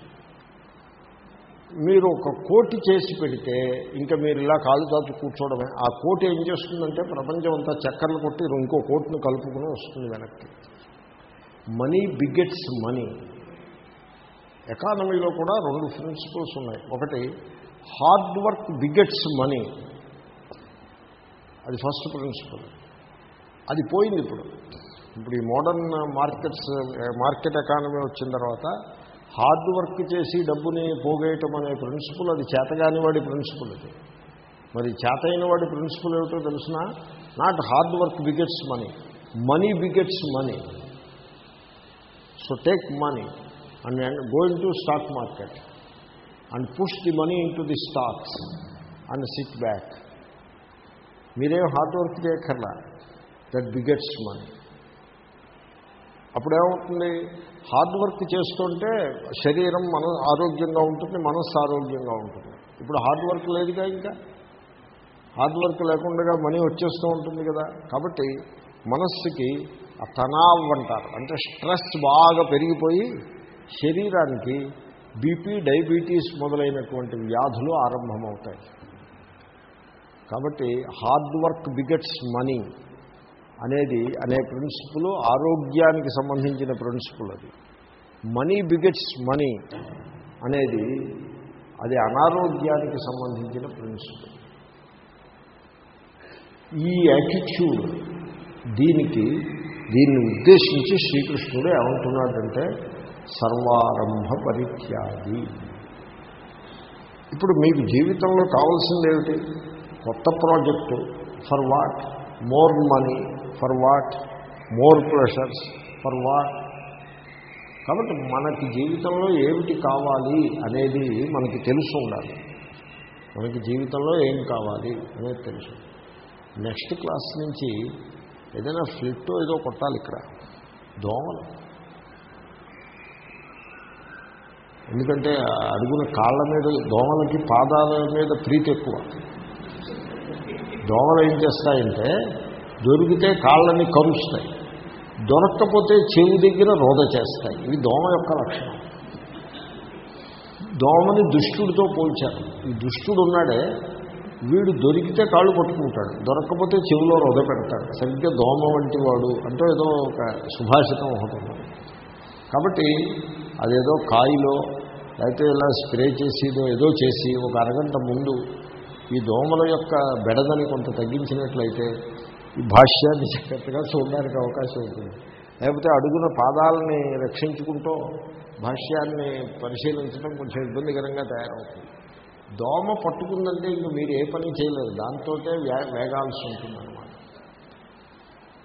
మీరు ఒక కోటి చేసి పెడితే ఇంకా మీరు ఇలా కాలు దాచు కూర్చోవడమే. ఆ కోటి ఏం చేస్తుందంటే ప్రపంచం అంతా చక్కర్లు కొట్టి ఇంకో కోటిని కలుపుకుని వస్తుంది వెనక్కి. Money begets money. ఎకానమీలో కూడా రెండు ప్రిన్సిపల్స్ ఉన్నాయి. ఒకటి హార్డ్ వర్క్ బిగెట్స్ మనీ. అది ఫస్ట్ ప్రిన్సిపల్. అది పోయింది ఇప్పుడు. ఇప్పుడు ఈ మోడర్న్ మార్కెట్స్ మార్కెట్ ఎకానమీ వచ్చిన తర్వాత హార్డ్ వర్క్ చేసి డబ్బుని పోగేయటం అనే ప్రిన్సిపల్ అది చేతగాని వాడి ప్రిన్సిపల్ అది. మరి చేతైన వాడి ప్రిన్సిపల్ ఏమిటో తెలిసిన? Not hard work begets money. Money begets money. So take money and going to stock market. And push the money into the stocks and sit back మీరేం హార్డ్ వర్క్ చేయక్కర్లా. దట్ బిగెట్స్ మనీ అప్పుడేమవుతుంది? Hard work చేస్తుంటే శరీరం మన ఆరోగ్యంగా ఉంటుంది మనస్సు ఆరోగ్యంగా ఉంటుంది. ఇప్పుడు హార్డ్ వర్క్ లేదుగా ఇంకా? హార్డ్ వర్క్ లేకుండా మనీ వచ్చేస్తూ ఉంటుంది కదా. కాబట్టి మనస్సుకి ఆ తనావ్ అంటారు. అంటే స్ట్రెస్ బాగా పెరిగిపోయి శరీరానికి బీపీ డయాబెటీస్ మొదలైనటువంటి వ్యాధులు ఆరంభమవుతాయి. కాబట్టి హార్డ్ వర్క్ బిగెట్స్ మనీ అనేది అనే ప్రిన్సిపుల్ ఆరోగ్యానికి సంబంధించిన ప్రిన్సిపుల్ అది. మనీ బిగెట్స్ మనీ అనేది అది అనారోగ్యానికి సంబంధించిన ప్రిన్సిపల్ ఈ యాటిట్యూడ్ దీనికి దీన్ని ఉద్దేశించి శ్రీకృష్ణుడు ఏమంటున్నాడంటే సర్వారంభ పరిత్యాగి ఇప్పుడు మీకు జీవితంలో కావాల్సింది ఏమిటి కొత్త project. For what? More money. For what? More pressures for what? కాబట్టి మనకి జీవితంలో ఏమిటి కావాలి అనేది మనకి తెలుసు ఉండాలి. మనకి జీవితంలో ఏం కావాలి అనేది తెలుసు. నెక్స్ట్ క్లాస్ నుంచి ఏదైనా ఫ్లిట్ ఏదో కొట్టాలి ఇక్కడ. దోమలు. ఎందుకంటే అడుగున కాళ్ళ మీద దోమలకి పాదాల మీద ప్రీతి ఎక్కువ. దోమలు ఏం చేస్తాయంటే దొరికితే కాళ్ళని కరుస్తాయి. దొరక్కపోతే చెవి దగ్గర రోద చేస్తాయి. ఇవి దోమ యొక్క లక్షణం. దోమని దుష్టుడితో పోల్చారు. ఈ దుష్టుడు ఉన్నాడే వీడు దొరికితే కాళ్ళు పట్టుకుంటాడు. దొరకకపోతే చెవిలో రొద పెడతాడు. సరిగ్గా దోమ వంటి వాడు. అంటే ఏదో ఒక సుభాషితం ఒకటి కాబట్టి అదేదో కాయిలో లేకపోతే ఇలా స్ప్రే చేసేదో ఏదో చేసి ఒక అరగంట ముందు ఈ దోమల యొక్క బెడదని కొంత తగ్గించినట్లయితే ఈ భాష్యాన్ని జాగ్రత్తగా చూడడానికి అవకాశం ఉంటుంది. లేకపోతే అడుగున పాదాలని రక్షించుకుంటూ భాష్యాన్ని పరిశీలించడం కొంచెం ఇబ్బందికరంగా తయారవుతుంది. దోమ పట్టుకుందంటే ఇంక మీరు ఏ పని చేయలేదు దాంతో వేగాల్సి ఉంటుందన్నమాట.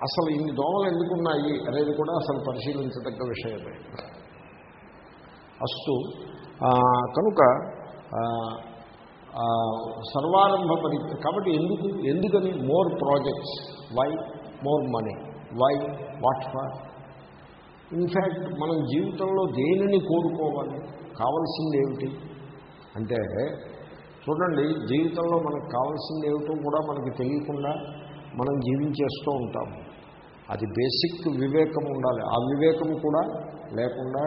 అసలు ఇన్ని దోమలు ఎందుకున్నాయి అనేది కూడా అసలు పరిశీలించదగ్గ విషయమే. అస్తు. కనుక సర్వారంభ పరి కాబట్టి ఎందుకు ఎందుకని more projects? Why more money? Why what for? In fact మనం జీవితంలో దేనిని కోరుకోవాలి? కావాల్సింది ఏమిటి? అంటే చూడండి జీవితంలో మనకు కావాల్సింది ఏమిటో కూడా మనకి తెలియకుండా మనం జీవించేస్తూ ఉంటాము అది బేసిక్ వివేకం ఉండాలి. ఆ వివేకం కూడా లేకుండా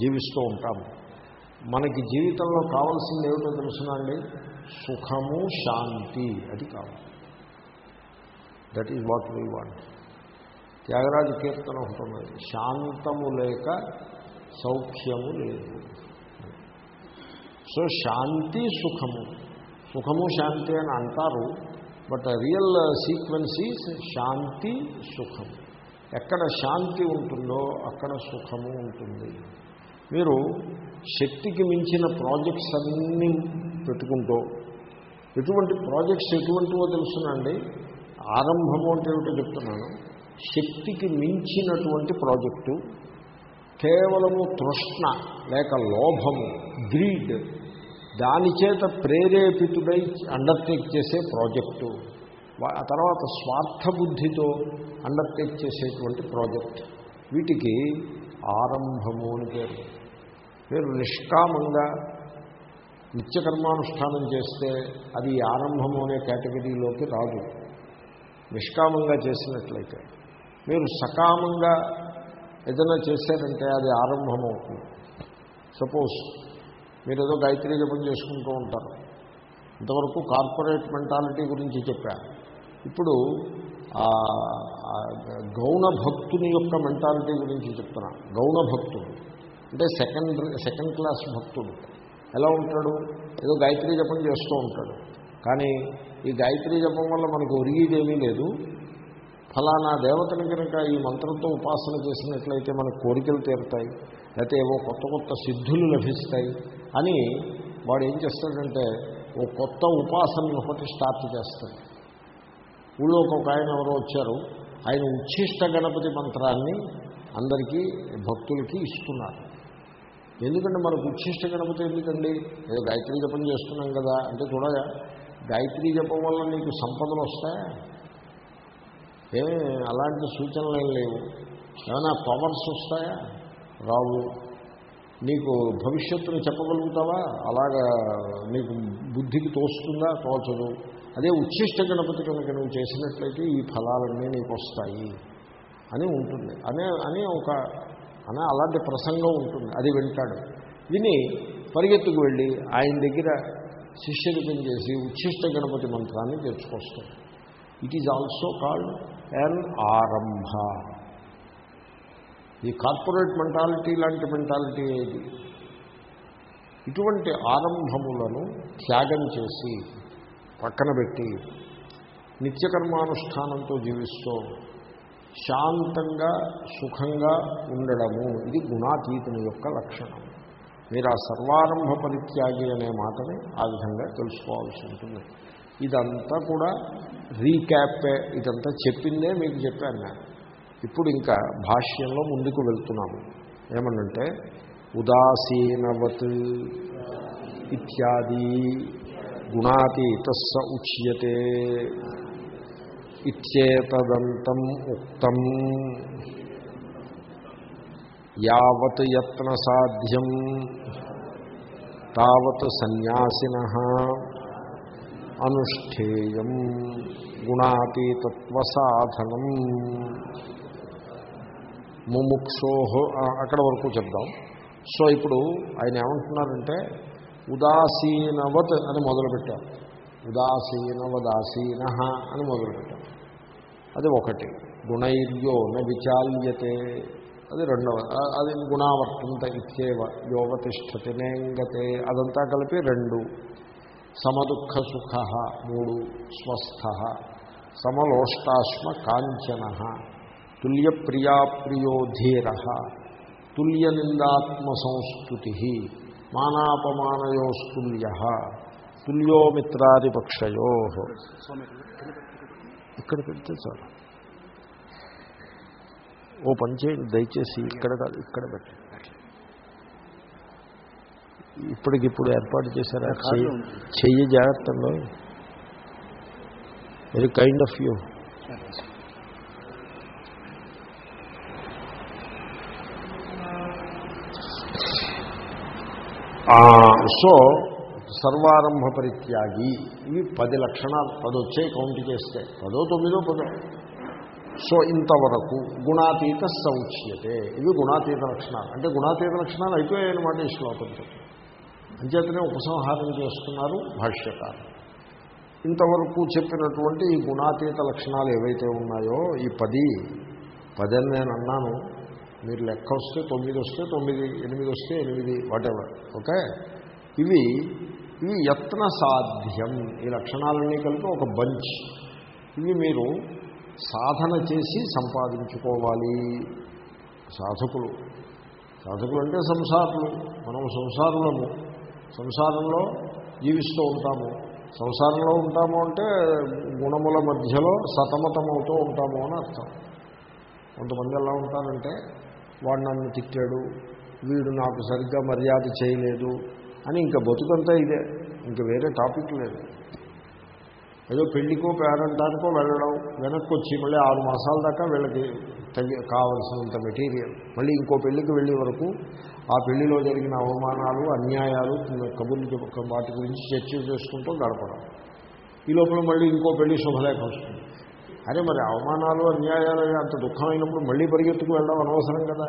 జీవిస్తూ ఉంటాము. మనకి జీవితంలో కావాల్సింది ఏమిటో తెలుసునండి సుఖము శాంతి అది కావాలి. That is what we want Tyagaraju కీర్తన ఒకటి ఉన్నది. శాంతము లేక సౌఖ్యము లేదు. సో శాంతి సుఖము. సుఖము శాంతి అని అంటారు. బట్ రియల్ సీక్వెన్స్ ఈజ్ శాంతి సుఖం. ఎక్కడ శాంతి ఉంటుందో అక్కడ సుఖము ఉంటుంది. మీరు శక్తికి మించిన ప్రాజెక్ట్స్ అన్నీ పెట్టుకుంటూ ఎటువంటి ప్రాజెక్ట్స్ ఎటువంటివో తెలుసునండి. ఆరంభము అంటే ఏమిటో చెప్తున్నాను. శక్తికి మించినటువంటి ప్రాజెక్టు కేవలము తృష్ణ లేక లోభము గ్రీడ్ దాని చేత ప్రేరేపితుడై అండర్టేక్ చేసే ప్రాజెక్టు ఆ తర్వాత స్వార్థబుద్ధితో అండర్టేక్ చేసేటువంటి ప్రాజెక్ట్ వీటికి ఆరంభము అని పేరు. మీరు నిష్కామంగా నిత్యకర్మానుష్ఠానం చేస్తే అది ఆరంభము అనే కేటగిరీలోకి రాదు. నిష్కామంగా చేసినట్లయితే. మీరు సకామంగా ఏదైనా చేశారంటే అది ఆరంభమవుతుంది. సపోజ్ మీరు ఏదో గాయత్రి జపం చేసుకుంటూ ఉంటారు. ఇంతవరకు కార్పొరేట్ మెంటాలిటీ గురించి చెప్పా ఇప్పుడు గౌణ భక్తుని యొక్క మెంటాలిటీ గురించి చెప్తున్నా. గౌణ భక్తుడు. అంటే సెకండ్ సెకండ్ క్లాస్ భక్తుడు. ఎలా ఉంటాడు? ఏదో గాయత్రి జపం చేస్తూ ఉంటాడు. కానీ ఈ గాయత్రి జపం వల్ల మనకు ఒరిగేదేమీ లేదు. ఫలానా దేవతని కనుక ఈ మంత్రంతో ఉపాసన చేసినట్లయితే మన కోరికలు తీరుతాయి. లేకపోతే ఏవో కొత్త కొత్త సిద్ధులు లభిస్తాయి. అని వాడు ఏం చేస్తాడంటే ఓ కొత్త ఉపాసన ఒకటి స్టార్ట్ చేస్తాడు. ఊళ్ళో ఒక ఆయన ఎవరో వచ్చారు. ఆయన ఉచ్ఛిష్ట గణపతి మంత్రాన్ని అందరికీ భక్తులకి ఇస్తున్నారు. ఎందుకంటే మనకు ఉచ్ఛిష్ట గణపతి ఎందుకండి? ఏదో గాయత్రీ జపం చేస్తున్నాం కదా. అంటే చూడగా గాయత్రీ జపం వల్ల నీకు సంపదలు వస్తాయా? ఏమి అలాంటి సూచనలు ఏం లేవు. ఏమైనా పవర్స్ వస్తాయా? రావు. నీకు భవిష్యత్తును చెప్పగలుగుతావా? అలాగా నీకు బుద్ధికి తోస్తుందా? తోచదు. అదే ఉచ్ఛిష్ట గణపతి కనుక నువ్వు చేసినట్లయితే ఈ ఫలాలన్నీ నీకు వస్తాయి అని ఉంటుంది. అనే అని ఒక అనే అలాంటి ప్రసంగం ఉంటుంది. అది వింటాడు. విని పరిగెత్తుకు వెళ్ళి ఆయన దగ్గర శిష్యరికం చేసి ఉచ్ఛిష్ట గణపతి మంత్రాన్ని తెచ్చుకొస్తాడు. It is also called an ఆరంభ. ఈ కార్పొరేట్ మెంటాలిటీ లాంటి మెంటాలిటీ ఏది? ఇటువంటి ఆరంభములను త్యాగం చేసి పక్కన పెట్టి నిత్యకర్మానుష్ఠానంతో జీవిస్తూ శాంతంగా సుఖంగా ఉండడము. ఇది గుణాతీతుని యొక్క లక్షణం. మీరు ఆ సర్వారంభ పరిత్యాగి అనే మాటని ఆ విధంగా తెలుసుకోవాల్సి ఉంటుంది. ఇదంతా కూడా రీక్యాపే ఇదంతా చెప్పిందే మీకు చెప్పాను నేను. ఇప్పుడు ఇంకా భాష్యంలో ముందుకు వెళ్తున్నాము. ఏమనంటే ఉదాసీనవత్ ఇత్యాది గుణాతీత ఉచ్యతే ఇచ్చేతదంతం ఉక్తం. యావత్ యత్న సాధ్యం తావత్ సన్యాసిన అనుష్ఠేయం గుణాతీతత్వ సాధనం. ముముక్షో అక్కడ వరకు చెప్దాం. సో ఇప్పుడు ఆయన ఏమంటున్నారంటే ఉదాసీనవత్ అని మొదలుపెట్టారు. ఉదాసీనవదాసీన అని మొదలుపెట్టారు. అది ఒకటి. గుణైర్యో న విచాల్యతే. అది రెండవ అది గుణావర్తంత ఇచ్చేవ యోగతిష్టతి నేంగతే. అదంతా కలిపి రెండు. సమదుఃఖ సుఖ మూడు స్వస్థ. సమలోష్టాశ్మ కాంచన. తుల్యప్రియాప్రియో ధీర తుల్యనిందాత్మ సంస్థుతి మానాపమానయోస్తుల్య తుల్యో మిత్రాదిపక్షయో ఇక్కడ పెడితే చాలు. ఓ పని చేయండి దయచేసి ఇక్కడ కాదు ఇక్కడ పెట్టండి. ఇప్పటికిప్పుడు ఏర్పాటు చేశారా? చెయ్యి చెయ్యి జాగ్రత్తలో. Very kind of you so సర్వారంభ పరిత్యాగి ఇవి పది లక్షణాలు. పది వచ్చే కౌంట్ చేస్తే. పదో తొమ్మిదో పదో. సో ఇంతవరకు గుణాతీత సౌచ్యతే ఇవి గుణాతీత లక్షణాలు. అంటే గుణాతీత లక్షణాలు అయిపోయాయన్నమాట ఈ శ్లోకంతో అంచేతనే ఉపసంహారం చేస్తున్నారు భాష్యకారు. ఇంతవరకు చెప్పినటువంటి ఈ గుణాతీత లక్షణాలు ఏవైతే ఉన్నాయో ఈ పది పదని నేను అన్నాను. మీరు లెక్క వస్తే తొమ్మిది వస్తే తొమ్మిది ఎనిమిది వస్తే ఎనిమిది వాటెవర్ ఓకే ఇవి ఇవి యత్న సాధ్యం. ఈ లక్షణాలన్నీ కలిపి ఒక బంచ్. ఇవి మీరు సాధన చేసి సంపాదించుకోవాలి. సాధకులు. సాధకులు అంటే సంసారులు. మనం సంసారులము. సంసారంలో జీవిస్తూ ఉంటాము. సంసారంలో ఉంటాము అంటే గుణముల మధ్యలో సతమతమవుతూ ఉంటాము అని అర్థం. కొంతమంది ఎలా ఉంటారంటే వాడు నన్ను తిట్టాడు వీడు నాకు సరిగ్గా మర్యాద చేయలేదు అని ఇంకా బతుకంతా ఇదే. ఇంకా వేరే టాపిక్ లేదు. ఏదో పెళ్ళికో పేరంటానికో వెళ్ళడం వెనక్కి వచ్చి మళ్ళీ ఆరు మాసాల దాకా వీళ్ళకి తగి కావలసినంత మెటీరియల్. మళ్ళీ ఇంకో పెళ్ళికి వెళ్ళే వరకు ఆ పెళ్ళిలో జరిగిన అవమానాలు అన్యాయాలు కబుర్లు వాటి గురించి చర్చ చేసుకుంటూ గడపడం. ఈ లోపల మళ్ళీ ఇంకో పెళ్ళి శుభలేఖ వస్తుంది. అరే మరి అవమానాలు అన్యాయాలు అంత దుఃఖమైనప్పుడు మళ్ళీ పరిగెత్తుకు వెళ్ళడం అనవసరం కదా.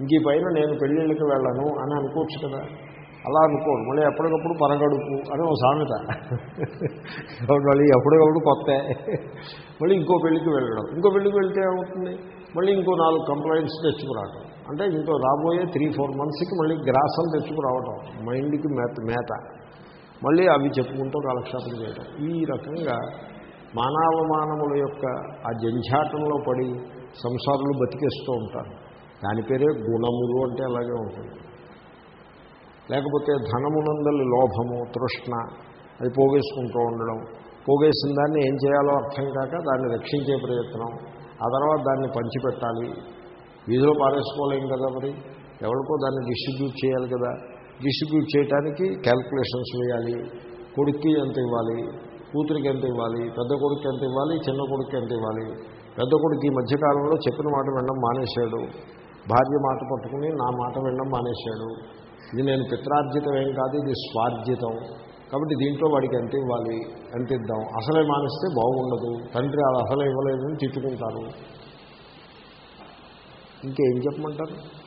ఇంక పైన నేను పెళ్ళిళ్ళకి వెళ్ళను అని అనుకోవచ్చు కదా. అలా అనుకోడు మళ్ళీ ఎప్పటికప్పుడు పరగడుపు అని ఒక సామెత. మళ్ళీ ఎప్పటికప్పుడు కొత్త. మళ్ళీ ఇంకో పెళ్ళికి వెళ్ళడం. ఇంకో పెళ్ళికి వెళ్తే ఏమవుతుంది? మళ్ళీ ఇంకో నాలుగు కంప్లైంట్స్ తెచ్చుకురావడం అంటే ఇంకో రాబోయే త్రీ ఫోర్ మంత్స్కి మళ్ళీ గ్రాసం తెచ్చుకురావడం మైండ్కి మేత మేత. మళ్ళీ అవి చెప్పుకుంటూ కాలక్షేపం చేయడం ఈ రకంగా మానవమానముల యొక్క ఆ జంఝాటంలో పడి సంసారులు బతికేస్తూ ఉంటారు. దాని పేరే గుణములు అంటే అలాగే ఉంటుంది. లేకపోతే ధనమునందలి లోభము తృష్ణ అది పోగేసుకుంటూ ఉండడం. పోగేసిన దాన్ని ఏం చేయాలో అర్థం కాక దాన్ని రక్షించే ప్రయత్నం. ఆ తర్వాత దాన్ని పంచిపెట్టాలి. వీధిలో పారేసుకోలేం కదా మరి? ఎవరికో దాన్ని డిస్ట్రిబ్యూట్ చేయాలి కదా? డిస్ట్రిబ్యూట్ చేయడానికి క్యాల్కులేషన్స్ వేయాలి. కొడుక్కి ఎంత ఇవ్వాలి? కూతురికి ఎంత ఇవ్వాలి? పెద్ద కొడుకు ఎంత ఇవ్వాలి? చిన్న కొడుకు ఎంత ఇవ్వాలి? పెద్ద కొడుకు ఈ మధ్యకాలంలో చెప్పిన మాట వినడం మానేశాడు. భార్య మాట పట్టుకుని నా మాట వినడం మానేశాడు. ఇది నేను పిత్రార్జితం ఏం కాదు ఇది స్వార్జితం. కాబట్టి దీంట్లో వాడికి ఎంత ఇవ్వాలి? ఎంత ఇద్దాం? అసలే మానేస్తే బాగుండదు. తండ్రి అది అసలే ఇవ్వలేదని తిట్టుకుంటారు. ఇంకేం చెప్పమంటారు?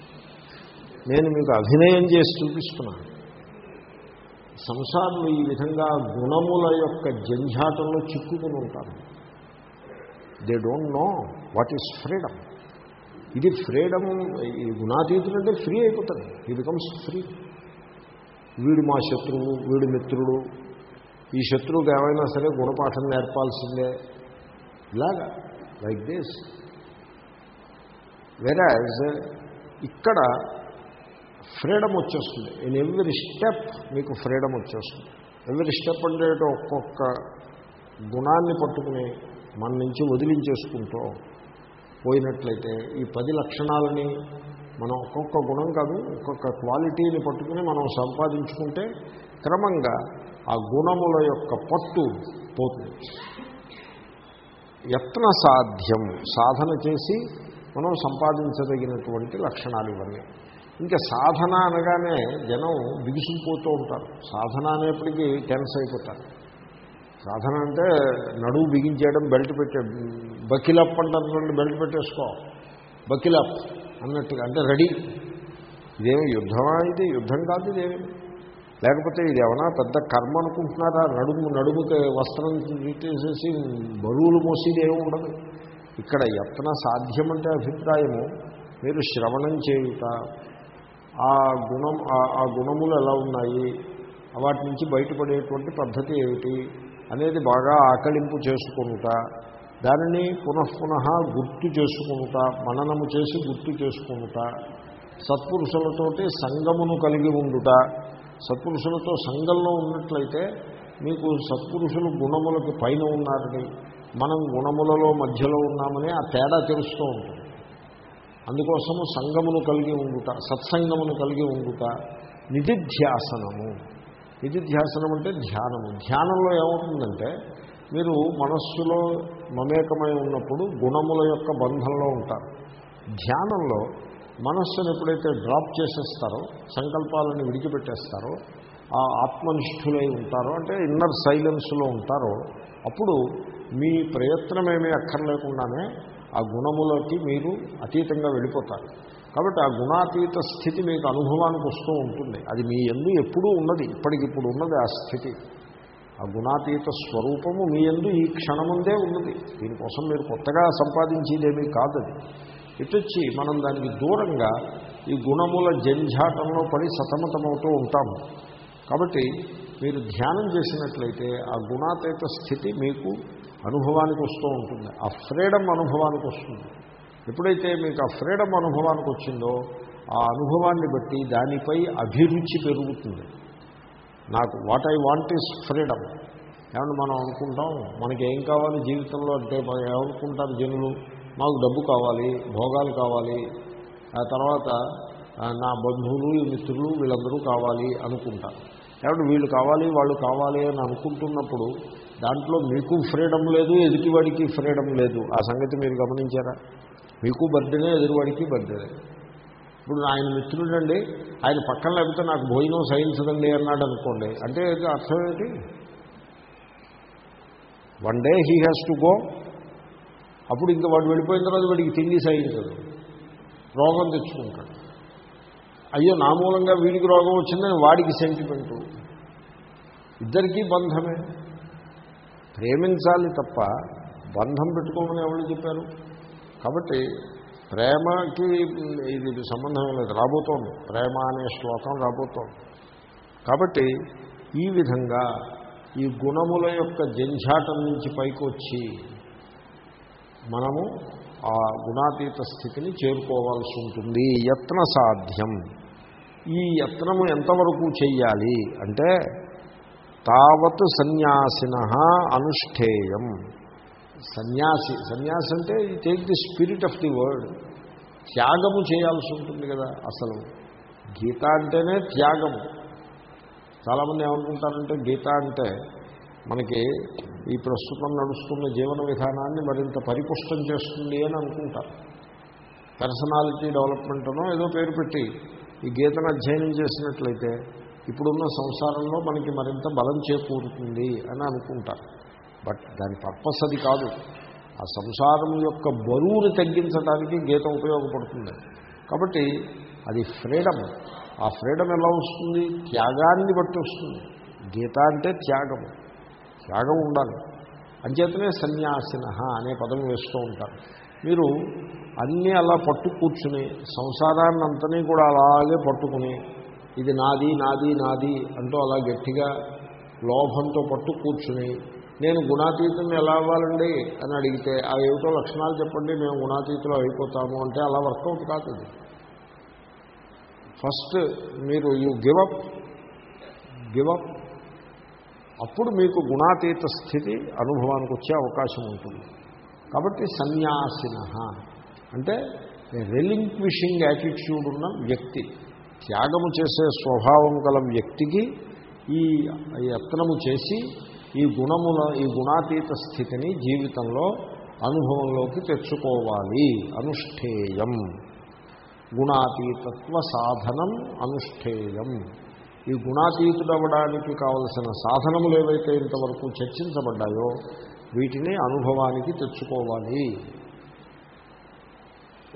నేను మీకు అభినయం చేసి చూపిస్తున్నాను. సంసారంలో ఈ విధంగా గుణముల యొక్క జంఝాటంలో చిక్కుకుని ఉంటారు. They don't know what is freedom ఇది ఫ్రీడమ్ ఈ గుణాతీతులు అంటే ఫ్రీ అయిపోతుంది ఈ బికమ్స్ ఫ్రీ వీడు మా శత్రువు వీడు మిత్రుడు. ఈ శత్రువుకి ఏమైనా సరే గుణపాఠం నేర్పాల్సిందే. ఇలాగా లైక్ దిస్ వెరాజ్ ఇక్కడ ఫ్రీడమ్ వచ్చేస్తుంది. ఇన్ ఎవ్రీ స్టెప్ మీకు ఫ్రీడమ్ వచ్చేస్తుంది. ఎవ్రీ స్టెప్ అంటే ఒక్కొక్క గుణాన్ని పట్టుకుని మన నుంచి వదిలించేసుకుంటూ పోయినట్లయితే ఈ పది లక్షణాలని మనం ఒక్కొక్క గుణం కాదు ఒక్కొక్క క్వాలిటీని పట్టుకుని మనం సంపాదించుకుంటే క్రమంగా ఆ గుణముల యొక్క పట్టు పోతుంది. యత్న సాధ్యం సాధన చేసి మనం సంపాదించదగినటువంటి లక్షణాలు ఇవన్నీ. ఇంకా సాధన అనగానే జనం బిగుసుకుపోతూ ఉంటారు. సాధన అనేప్పటికీ టెన్స్ అయిపోతారు. సాధన అంటే నడువు బిగించేయడం బెల్ట్ పెట్టే బకిలప్ అంటే బెల్ట్ పెట్టేసుకో. బకిలప్ అన్నట్టుగా అంటే రెడీ ఇదేమి యుద్ధమా ఇది? యుద్ధం కాదు ఇదేమి లేకపోతే ఇది ఏమైనా పెద్ద కర్మ అనుకుంటున్నారా? నడుము నడుముకి వస్త్రం తీసేసి బరువులు మోసేది ఏమి ఉండదు. ఇక్కడ యత్న సాధ్యమంటే అభిప్రాయము. మీరు శ్రవణం చేయుట ఆ గుణం ఆ గుణములు ఎలా ఉన్నాయి? వాటి నుంచి బయటపడేటువంటి పద్ధతి ఏమిటి? అనేది బాగా ఆకలింపు చేసుకొనుట దానిని పునఃపునః గుర్తు చేసుకొనుట మననము చేసి గుర్తు చేసుకొనుట సత్పురుషులతోటి సంగమును కలిగి ఉండుట. సత్పురుషులతో సంఘంలో ఉన్నట్లయితే మీకు సత్పురుషులు గుణములకు పైన ఉన్నారని మనం గుణములలో మధ్యలో ఉన్నామని ఆ తేడా తెలుస్తూ ఉంటుంది. అందుకోసము సంగమును కలిగి ఉండుట సత్సంగమును కలిగి ఉండుట నిధిధ్యాసనము. నిధిధ్యాసనం అంటే ధ్యానము. ధ్యానంలో ఏమవుతుందంటే మీరు మనస్సులో మమేకమై ఉన్నప్పుడు గుణముల యొక్క బంధంలో ఉంటారు. ధ్యానంలో మనస్సును ఎప్పుడైతే డ్రాప్ చేసేస్తారో సంకల్పాలను విడిచిపెట్టేస్తారో ఆ ఆత్మనిష్ఠులై ఉంటారో అంటే ఇన్నర్ సైలెన్స్లో ఉంటారో అప్పుడు మీ ప్రయత్నమేమీ అక్కర్లేకుండానే ఆ గుణములకి మీరు అతీతంగా వెళ్ళిపోతారు. కాబట్టి ఆ గుణాతీత స్థితి మీకు అనుభవానికి వస్తూ ఉంటుంది. అది మీ ఎందు ఎప్పుడూ ఉన్నది ఇప్పటికిప్పుడు ఉన్నది ఆ స్థితి. ఆ గుణాతీత స్వరూపము మీ ఎందు ఈ క్షణముందే ఉన్నది. దీనికోసం మీరు కొత్తగా సంపాదించేదేమీ కాదది ఇటొచ్చి మనం దానికి దూరంగా ఈ గుణముల జంఝాటంలో పడి సతమతమవుతూ ఉంటాము. కాబట్టి మీరు ధ్యానం చేసినట్లయితే ఆ గుణాతీత స్థితి మీకు అనుభవానికి వస్తూ ఉంటుంది. ఆ ఫ్రీడమ్ అనుభవానికి వస్తుంది. ఎప్పుడైతే మీకు ఆ ఫ్రీడమ్ అనుభవానికి వచ్చిందో ఆ అనుభవాన్ని బట్టి దానిపై అభిరుచి పెరుగుతుంది. నాకు what I want is freedom ఏమన్నా మనం అనుకుంటాం? మనకి ఏం కావాలి జీవితంలో? అంటే ఏమనుకుంటారు జనులు? మాకు డబ్బు కావాలి భోగాలు కావాలి. ఆ తర్వాత నా బంధువులు మిత్రులు వీళ్ళందరూ కావాలి అనుకుంటారు. కాబట్టి వీళ్ళు కావాలి వాళ్ళు కావాలి అని అనుకుంటున్నప్పుడు దాంట్లో మీకు ఫ్రీడమ్ లేదు ఎదుటివాడికి ఫ్రీడమ్ లేదు. ఆ సంగతి మీరు గమనించారా? మీకు బర్త్డేనే ఎదురువాడికి బర్త్డేనే. ఇప్పుడు ఆయన మిత్రుడండి ఆయన పక్కన లేకపోతే నాకు భోజనం సహించదండి అన్నాడు అనుకోండి. అంటే అర్థం ఏంటి? One day he has to go. అప్పుడు ఇంకా వాడు వెళ్ళిపోయిన తర్వాత వాడికి తిండి సహించదు రోగం తెచ్చుకుంటాడు. అయ్యో నా మూలంగా వీడికి రోగం వచ్చిందని వాడికి సెంటిమెంటు ఇద్దరికీ బంధమే. ప్రేమించాలి తప్ప బంధం పెట్టుకోమని ఎవరు చెప్పారు? కాబట్టి ప్రేమకి ఇది సంబంధం లేదు రాబోతోంది. ప్రేమ అనే శ్లోకం రాబోతోంది. కాబట్టి ఈ విధంగా ఈ గుణముల యొక్క జంఝాటం నుంచి పైకొచ్చి మనము ఆ గుణాతీత స్థితిని చేరుకోవాల్సి ఉంటుంది. యత్న సాధ్యం. ఈ యత్నము ఎంతవరకు చెయ్యాలి అంటే తావత్ సన్యాసిన అనుష్ఠేయం. సన్యాసి సన్యాసి అంటే take the spirit of the world త్యాగము చేయాల్సి ఉంటుంది కదా అసలు. గీత అంటేనే త్యాగము. చాలామంది ఏమనుకుంటారంటే గీత అంటే మనకి ఈ ప్రస్తుతం నడుస్తున్న జీవన విధానాన్ని మరింత పరిపుష్టం చేస్తుంది అని అనుకుంటారు. పర్సనాలిటీ డెవలప్మెంట్నో ఏదో పేరు పెట్టి ఈ గీతను అధ్యయనం చేసినట్లయితే ఇప్పుడున్న సంసారంలో మనకి మరింత బలం చేకూరుతుంది అని అనుకుంటారు. బట్ దాని పర్పస్ అది కాదు. ఆ సంసారం యొక్క బరువుని తగ్గించడానికి గీత ఉపయోగపడుతుంది. కాబట్టి అది ఫ్రీడమ్. ఆ ఫ్రీడమ్ ఎలా వస్తుంది? త్యాగాన్ని బట్టి వస్తుంది. గీత అంటే త్యాగము త్యాగం ఉండాలి. అంచేతనే సన్యాసిన అనే పదం వేస్తూ ఉంటారు. మీరు అన్నీ అలా పట్టు కూర్చుని సంసారాన్ని అంతని కూడా అలాగే పట్టుకుని ఇది నాది నాది నాది అంటూ అలా గట్టిగా లోభంతో పట్టు కూర్చుని నేను గుణాతీతం ఎలా అవ్వాలండి? అని అడిగితే ఆ ఏమిటో లక్షణాలు చెప్పండి మేము గుణాతీతులు అయిపోతాము. అంటే అలా వర్కౌట్ కాదు ఇది. ఫస్ట్ మీరు యూ గివప్ గివప్ అప్పుడు మీకు గుణాతీత స్థితి అనుభవానికి వచ్చే అవకాశం ఉంటుంది. కాబట్టి సన్యాసిన అంటే రెలింక్విషింగ్ యాటిట్యూడ్ ఉన్న వ్యక్తి. త్యాగము చేసే స్వభావం గల వ్యక్తికి ఈ యత్నము చేసి ఈ గుణముల ఈ గుణాతీత స్థితిని జీవితంలో అనుభవంలోకి తెచ్చుకోవాలి. అనుష్ఠేయం. గుణాతీతత్వ సాధనం అనుష్ఠేయం. ఈ గుణాతీతుడవడానికి కావలసిన సాధనములు ఏవైతే ఇంతవరకు చర్చించబడ్డాయో వీటిని అనుభవానికి తెచ్చుకోవాలి.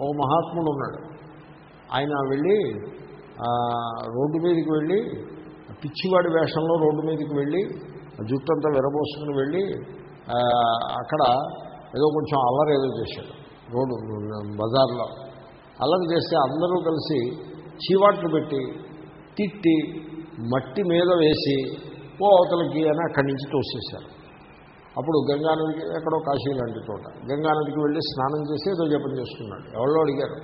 ఓ మహాత్ముడు ఉన్నాడు ఆయన వెళ్ళి రోడ్డు మీదకి వెళ్ళి పిచ్చివాడి వేషంలో రోడ్డు మీదకి వెళ్ళి జుట్టంతా విరబోసుకుని వెళ్ళి అక్కడ ఏదో కొంచెం అల్లరి ఏదో చేశాడు రోడ్డు బజార్లో. అల్లరి చేస్తే అందరూ కలిసి చీవాట్లు పెట్టి తిట్టి మట్టి మీద వేసి ఓ అవతలకి అని అక్కడి నుంచి తోసేశారు. అప్పుడు గంగానదికి ఎక్కడో కాశీ లాంటి చోట గంగానదికి వెళ్ళి స్నానం చేసి ఏదో జపం చేసుకున్నాడు. ఎవరో అడిగారు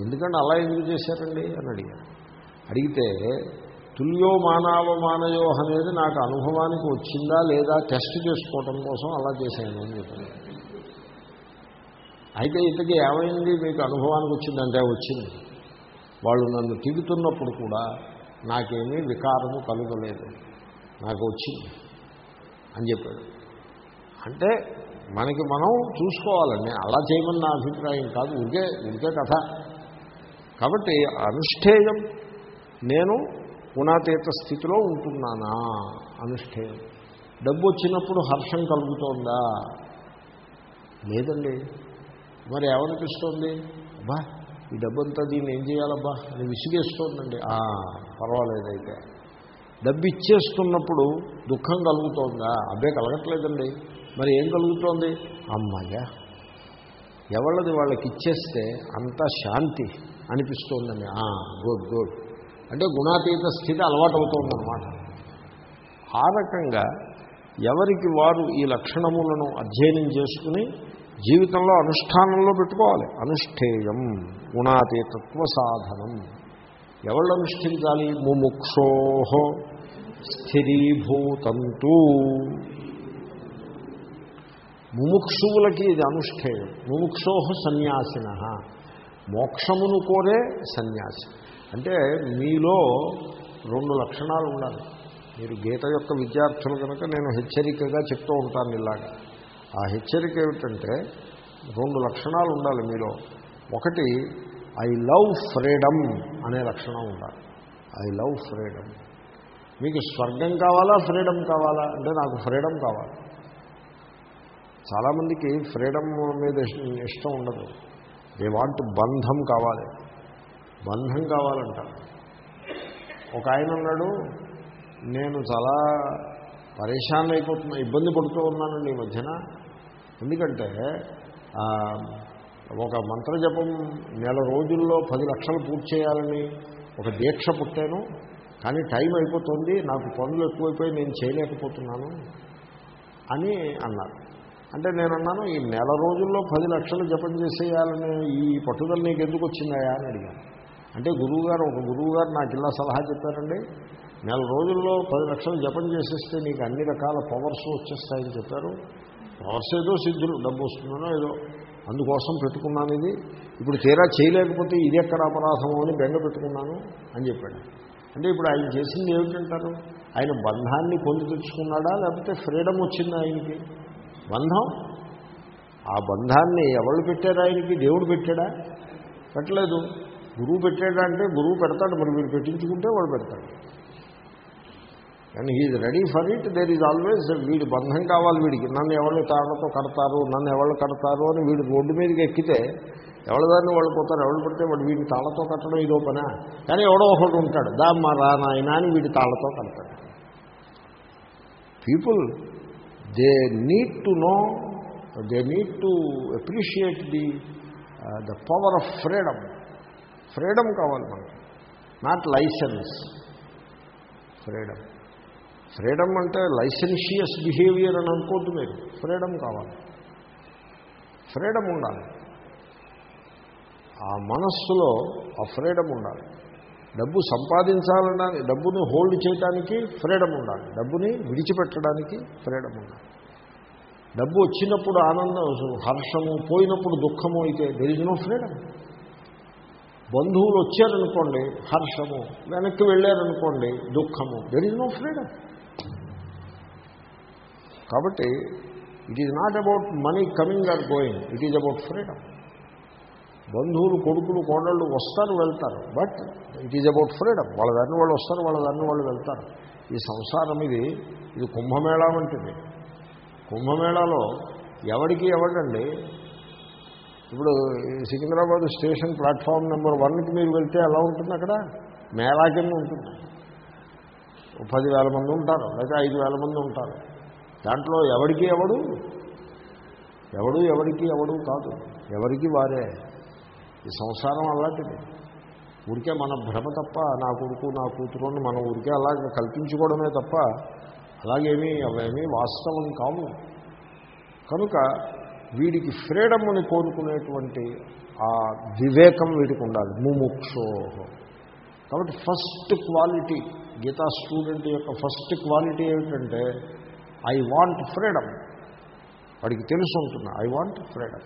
ఎందుకంటే అలా ఎందుకు చేశారండి? అని అడిగారు. అడిగితే తుల్యో మానావమానయో అనేది నాకు అనుభవానికి వచ్చిందా లేదా టెస్ట్ చేసుకోవటం కోసం అలా చేశాను అని చెప్పాను. అయితే ఇతకి ఏమైంది? మీకు అనుభవానికి వచ్చిందంటే వచ్చింది. వాళ్ళు నన్ను తిడుతున్నప్పుడు కూడా నాకేమీ వికారము కలుగలేదు. నాకు వచ్చింది అని చెప్పాడు. అంటే మనకి మనం చూసుకోవాలండి. అలా చేయమని నా అభిప్రాయం కాదు. ఇంకే ఇంకే కథ. కాబట్టి అనుష్ఠేయం నేను గుణాతీత స్థితిలో ఉంటున్నానా? అనుష్ఠేయం. డబ్బు వచ్చినప్పుడు హర్షం కలుగుతోందా? లేదండి. మరి ఏమనిపిస్తోంది? అబ్బా ఈ డబ్బంతా దీన్ని ఏం చేయాలబ్బా? అని విసిగేస్తోందండి. పర్వాలేదైతే డబ్బు ఇచ్చేస్తున్నప్పుడు దుఃఖం కలుగుతోందా? అబ్బే కలగట్లేదండి. మరి ఏం కలుగుతోంది? అమ్మాయ్యా ఎవళ్ళది వాళ్ళకి ఇచ్చేస్తే అంత శాంతి అనిపిస్తోందండి. Good good. అంటే గుణాతీత స్థితి అలవాటు అవుతోందన్నమాట ఆ రకంగా ఎవరికి వారు ఈ లక్షణములను అధ్యయనం చేసుకుని జీవితంలో అనుష్ఠానంలో పెట్టుకోవాలి. అనుష్ఠేయం గుణాతీతత్వ సాధనం. ఎవళ్ళు అనుష్ఠించాలి? ముముక్షో స్థిరీభూతంతు. ముముక్షువులకి ఇది అనుష్ఠేయం. ముముక్షోహ సన్యాసిన. మోక్షమును కోరే సన్యాసి. అంటే మీలో రెండు లక్షణాలు ఉండాలి. మీరు గీత యొక్క విద్యార్థులు కనుక నేను హెచ్చరికగా చెప్తూ ఉంటాను ఇలాగా. ఆ హెచ్చరిక ఏమిటంటే రెండు లక్షణాలు ఉండాలి మీలో. ఒకటి ఐ లవ్ ఫ్రీడమ్ అనే లక్షణం ఉండాలి. ఐ లవ్ ఫ్రీడమ్ మీకు స్వర్గం కావాలా? ఫ్రీడమ్ కావాలా? అంటే నాకు ఫ్రీడమ్ కావాలి. చాలామందికి ఫ్రీడమ్ మీద ఇష్టం ఉండదు. దే వాంట్ బంధం కావాలి బంధం కావాలంట. ఒక ఆయన ఉన్నాడు నేను చాలా పరేషాన్ అయిపోతున్నా ఇబ్బంది పడుతూ ఉన్నానండి ఈ మధ్యన. ఎందుకంటే ఒక మంత్రజపం నెల రోజుల్లో పది లక్షలు పూర్తి చేయాలని ఒక దీక్ష పుట్టాను. కానీ టైం అయిపోతుంది నాకు పనులు ఎక్కువైపోయి నేను చేయలేకపోతున్నాను అని అన్నారు. అంటే నేను అన్నాను ఈ నెల రోజుల్లో పది లక్షలు జపం చేసేయాలనే ఈ పట్టుదల నీకు ఎందుకు వచ్చిందా అని అడిగాను. అంటే గురువుగారు ఒక గురువుగారు నాకు ఇలా సలహా చెప్పారండి. నెల రోజుల్లో పది లక్షలు జపం చేసేస్తే నీకు అన్ని రకాల పవర్స్ వచ్చేస్తాయని చెప్పారు. పవర్స్ ఏదో సిద్ధులు డబ్బు వస్తుందనో ఏదో. అందుకోసం పెట్టుకున్నాను ఇది. ఇప్పుడు తీరా చేయలేకపోతే ఇది ఎక్కడ అపరాధము అని బెంగ పెట్టుకున్నాను అని చెప్పాడు. అంటే ఇప్పుడు ఆయన చేసింది ఏమిటంటారు? ఆయన బంధాన్ని పొంది తెచ్చుకున్నాడా? లేకపోతే ఫ్రీడమ్ వచ్చిందా ఆయనకి? బంధం? ఆ బంధాన్ని ఎవరు పెట్టారు ఆయనకి? దేవుడు పెట్టాడా? పెట్టలేదు. గురువు పెట్టాడా అంటే గురువు పెడతాడు మరి మీరు పెట్టించుకుంటే వాడు పెడతాడు. And he ready for it there is always వీడి బంధం కావాలి వీడికి. నన్ను ఎవరు తాళ్ళతో కడతారు నన్ను ఎవరు కడతారు అని వీడు రోడ్డు మీదకి ఎక్కితే ఎవరి దాన్ని వాళ్ళు పోతారు ఎవరు పడితే వాడు వీడిని తాళ్ళతో కట్టడం ఇదో పనా? కానీ ఎవడో ఒకడు ఉంటాడు. దా మా రా నాయన అని వీడి తాళ్ళతో కడతాడు. People they need to know they need to appreciate the the power of freedom freedom కావాలి మనకి. నాట్ లైసెన్స్ ఫ్రీడమ్ ఫ్రీడమ్ అంటే లైసెన్షియస్ బిహేవియర్ అని అనుకోద్దు మీరు. ఫ్రీడమ్ కావాలి. ఫ్రీడమ్ ఉండాలి. ఆ మనస్సులో ఆ ఫ్రీడమ్ ఉండాలి. డబ్బు సంపాదించాలనడానికి డబ్బుని హోల్డ్ చేయడానికి ఫ్రీడమ్ ఉండాలి. డబ్బుని విడిచిపెట్టడానికి ఫ్రీడమ్ ఉండాలి. డబ్బు వచ్చినప్పుడు ఆనందం హర్షము పోయినప్పుడు దుఃఖము అయితే దెర్ ఇస్ నో ఫ్రీడమ్ బంధువులు వచ్చారనుకోండి హర్షము వెనక్కి వెళ్ళారనుకోండి దుఃఖము దెర్ ఇస్ నో ఫ్రీడమ్ కాబట్టి it is not about money coming or going it is about freedom బంధువులు కొడుకులు కోడళ్ళు వస్తారు వెళ్తారు but it is about freedom వాళ్ళ దాన్ని వాళ్ళు వస్తారు వాళ్ళ దాన్ని వాళ్ళు వెళ్తారు. ఈ సంసారం ఇది ఇది కుంభమేళా వంటిది. కుంభమేళాలో ఎవడికి ఎవడండి? ఇప్పుడు సికింద్రాబాద్ స్టేషన్ ప్లాట్ఫామ్ నెంబర్ వన్కి మీరు వెళ్తే ఎలా ఉంటుంది అక్కడ? మేళా కింద ఉంటుంది. పదివేల మంది ఉంటారు లేదా ఐదు వేల మంది ఉంటారు. దాంట్లో ఎవడికి ఎవడు? ఎవడు ఎవడికి ఎవడు కాదు. ఎవరికి వారే. ఈ సంసారం అలాంటిది. ఊరికే మన భ్రమ తప్ప నా కొడుకు నా కూతురు మనం ఊరికే అలాగే కల్పించుకోవడమే తప్ప అలాగేమీ అవేమీ వాస్తవం కావు. కనుక వీడికి ఫ్రీడమ్ని కోరుకునేటువంటి ఆ వివేకం వీడికి ఉండాలి. ముముక్షోహ కాబట్టి ఫస్ట్ క్వాలిటీ గీతా స్టూడెంట్ యొక్క ఫస్ట్ క్వాలిటీ ఏమిటంటే ఐ వాంట్ ఫ్రీడమ్. వాడికి తెలుసు ఉంటుంది ఐ వాంట్ ఫ్రీడమ్.